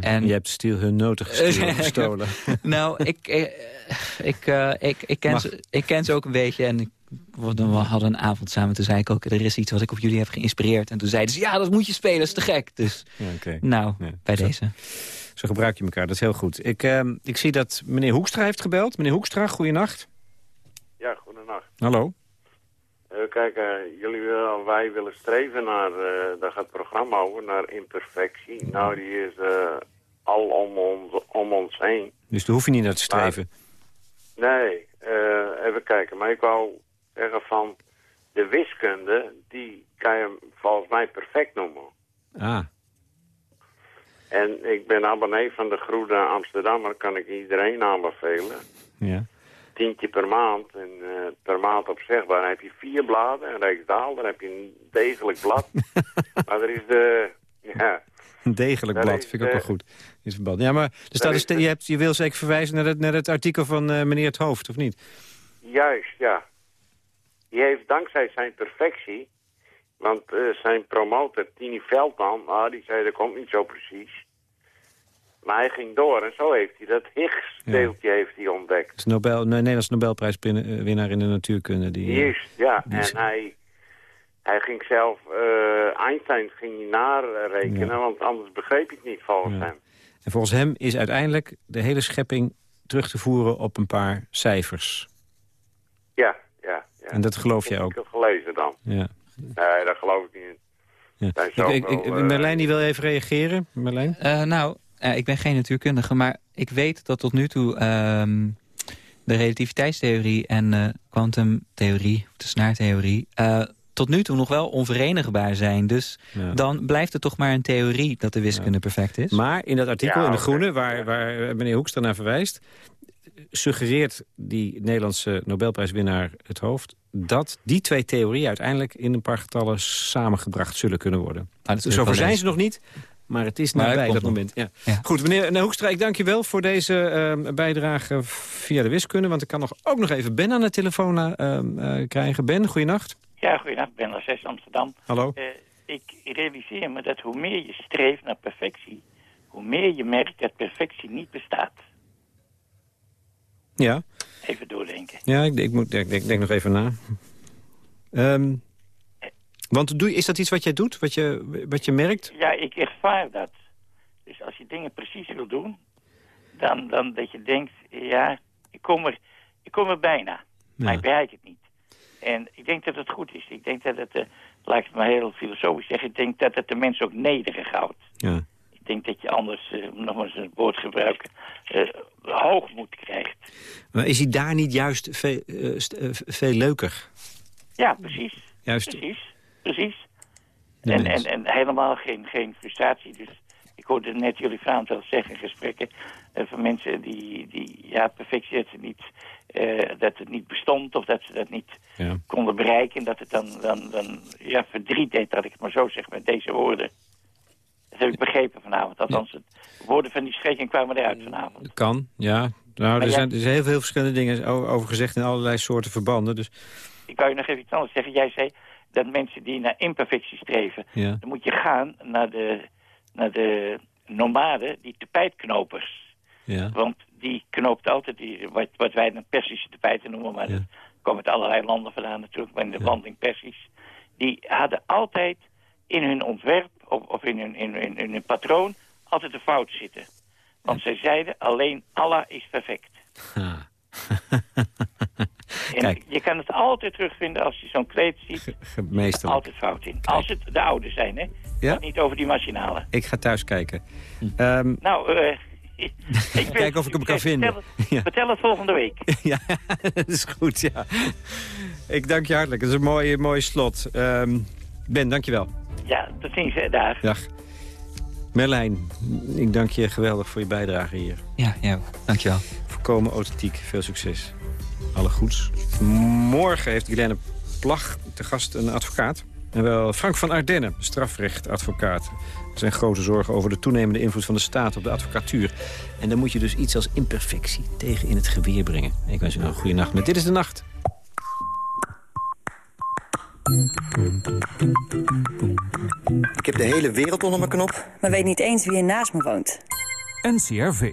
En je hebt stil hun noten gestolen. gestolen. nou, ik, eh, ik, eh, ik, ik, ken ze, ik ken ze ook een beetje en ik, we hadden een avond samen. Toen zei ik ook, er is iets wat ik op jullie heb geïnspireerd. En toen zeiden ze, ja, dat moet je spelen, dat is te gek. Dus, Ja, oké. nou, Ja, bij zo- deze. Zo gebruik je elkaar, dat is heel goed. Ik, ehm, ik zie dat meneer Hoekstra heeft gebeld. Meneer Hoekstra, goeienacht. Ja, goedenacht. Hallo. Eh, kijk, eh, jullie willen, wij willen streven naar, eh, daar gaat het programma over, naar imperfectie. Nou, die is al om ons, om ons heen. Dus daar hoef je niet naar te streven. Nee, even kijken. Maar ik wou zeggen van, de wiskunde, die kan je volgens mij perfect noemen. Ah, En ik ben abonnee van de Groene Amsterdam, maar kan ik iedereen aanbevelen. ja. Tientje per maand. En eh, per maand opzegbaar. Dan heb je vier bladen. Een Rijksdaal, dan heb je een degelijk blad. maar er is de... Ja, Een degelijk blad, is, vind ik ook wel goed. Is verband. Ja, maar er staat is dus, je, hebt, je wil zeker verwijzen naar het, naar het artikel van eh, meneer Het Hoofd, of niet? Juist, ja. Die heeft dankzij zijn perfectie... Want eh, zijn promotor, Tini Veldman, ah, die zei dat komt niet zo precies. Maar hij ging door en zo heeft hij dat Higgs-deeltje heeft hij ontdekt. Dat is Nobel, nee, Nederlands Nobelprijswinnaar in de natuurkunde. Die, eh, Juist, ja. die is- En hij, hij ging zelf, eh, Einstein ging hij narekenen, Ja. want anders begreep je het niet volgens Ja. hem. En volgens hem is uiteindelijk de hele schepping terug te voeren op een paar cijfers. Ja, ja. ja. En dat geloof jij ook? Ik heb gelezen dan. Ja. Nee, daar geloof ik niet in. Ja. Ik, ik, ik, eh, Merlijn die wil even reageren. Merlijn? Eh, nou, eh, ik ben geen natuurkundige, maar ik weet dat tot nu toe ehm, de relativiteitstheorie en de kwantumtheorie, of de snaartheorie, eh, tot nu toe nog wel onverenigbaar zijn. Dus Ja. dan blijft het toch maar een theorie dat de wiskunde perfect is. Maar in dat artikel Ja, in De. Groene, waar, waar eh, meneer Hoekstra naar verwijst... suggereert die Nederlandse Nobelprijswinnaar het hoofd... dat die twee theorieën uiteindelijk in een paar getallen samengebracht zullen kunnen worden. Wil ik Zover zijn ze nog niet, maar het is nabij dat moment. Ja. Ja. Goed, meneer meneer Hoekstra, ik dank je wel voor deze eh, bijdrage via de wiskunde. Want ik kan nog, ook nog even Ben aan de telefoon eh, eh, krijgen. Ben, goeienacht. Ja, goedendag, Ben naar 6 Amsterdam. Hallo. Eh, ik realiseer me dat hoe meer je streeft naar perfectie, hoe meer je merkt dat perfectie niet bestaat. Ja, Even doordenken. ja ik, ik, moet, ik denk, denk nog even na. Ehm, want doe, is dat iets wat jij doet, wat je, wat je merkt? Ja, ik ervaar dat. Dus als je dingen precies wil doen, dan, dan dat je denkt, ja, ik kom er, ik kom er bijna. Maar ik bereik het niet. En ik denk dat het goed is. Ik denk dat het, eh, laat ik het maar heel filosofisch zeggen, ik denk dat het de mens ook nederig houdt. Ja. Ik denk dat je anders, eh, om nog maar eens een woord gebruiken, eh, hoogmoed krijgt. Maar is hij daar niet juist veel, eh, eh, veel leuker? Ja, precies. Juist Precies, precies. de En, en, en helemaal geen, geen frustratie. Dus ik hoorde net jullie vrouw wel zeggen in gesprekken... eh, van mensen die, die ja, perfectie, dat, ze niet, eh, dat het niet bestond... of dat ze dat niet Ja. konden bereiken. En dat het dan, dan, dan ja, verdriet deed, dat ik het maar zo zeg met deze woorden. Dat heb ik begrepen vanavond. Althans, het woorden van die schreking kwamen eruit vanavond. Kan, ja. Nou, er ja- zijn, er zijn heel veel verschillende dingen over gezegd in allerlei soorten verbanden. Dus Ik wou je nog even iets anders zeggen. Jij zei dat mensen die naar imperfectie streven... ja. dan moet je gaan naar de, naar de nomaden, die tapijtknopers. ja. Want die knoopt altijd, die, wat, wat wij dan Persische tapijten noemen... maar Ja. dat komt uit allerlei landen vandaan natuurlijk, maar in de wandeling Persisch... die hadden altijd in hun ontwerp of, of in, hun, in, in, in hun patroon altijd een fout zitten. Want zij zeiden, alleen Allah is perfect. En Kijk. je kan het altijd terugvinden als je zo'n kleed ziet. Er Meesterlijk. altijd fout in. Als het de oude zijn, hè? Ja? Niet over die machinale. Ik ga thuis kijken. Ehm, Nou, eh ik Kijken of ik hem kan vinden. Vertel, Ja. vertel het volgende week. ja, dat is goed, ja. Ik dank je hartelijk. Dat is een mooi, mooi slot. Ehm, ben, dank je wel. Ja, tot ziens daar. Dag. Merlijn, ik dank je geweldig voor je bijdrage hier. Ja, ja, dankjewel. Voorkomen authentiek. Veel succes. Alle goeds. Morgen heeft Guilaine Plag te gast een advocaat. En wel Frank van Ardenne, strafrechtadvocaat. Er zijn grote zorgen over de toenemende invloed van de staat op de advocatuur. En dan moet je dus iets als imperfectie tegen in het geweer brengen. Ik wens u nog een goede nacht met Dit is de Nacht. Ik heb de hele wereld onder mijn knop. Maar weet niet eens wie er naast me woont. NCRV.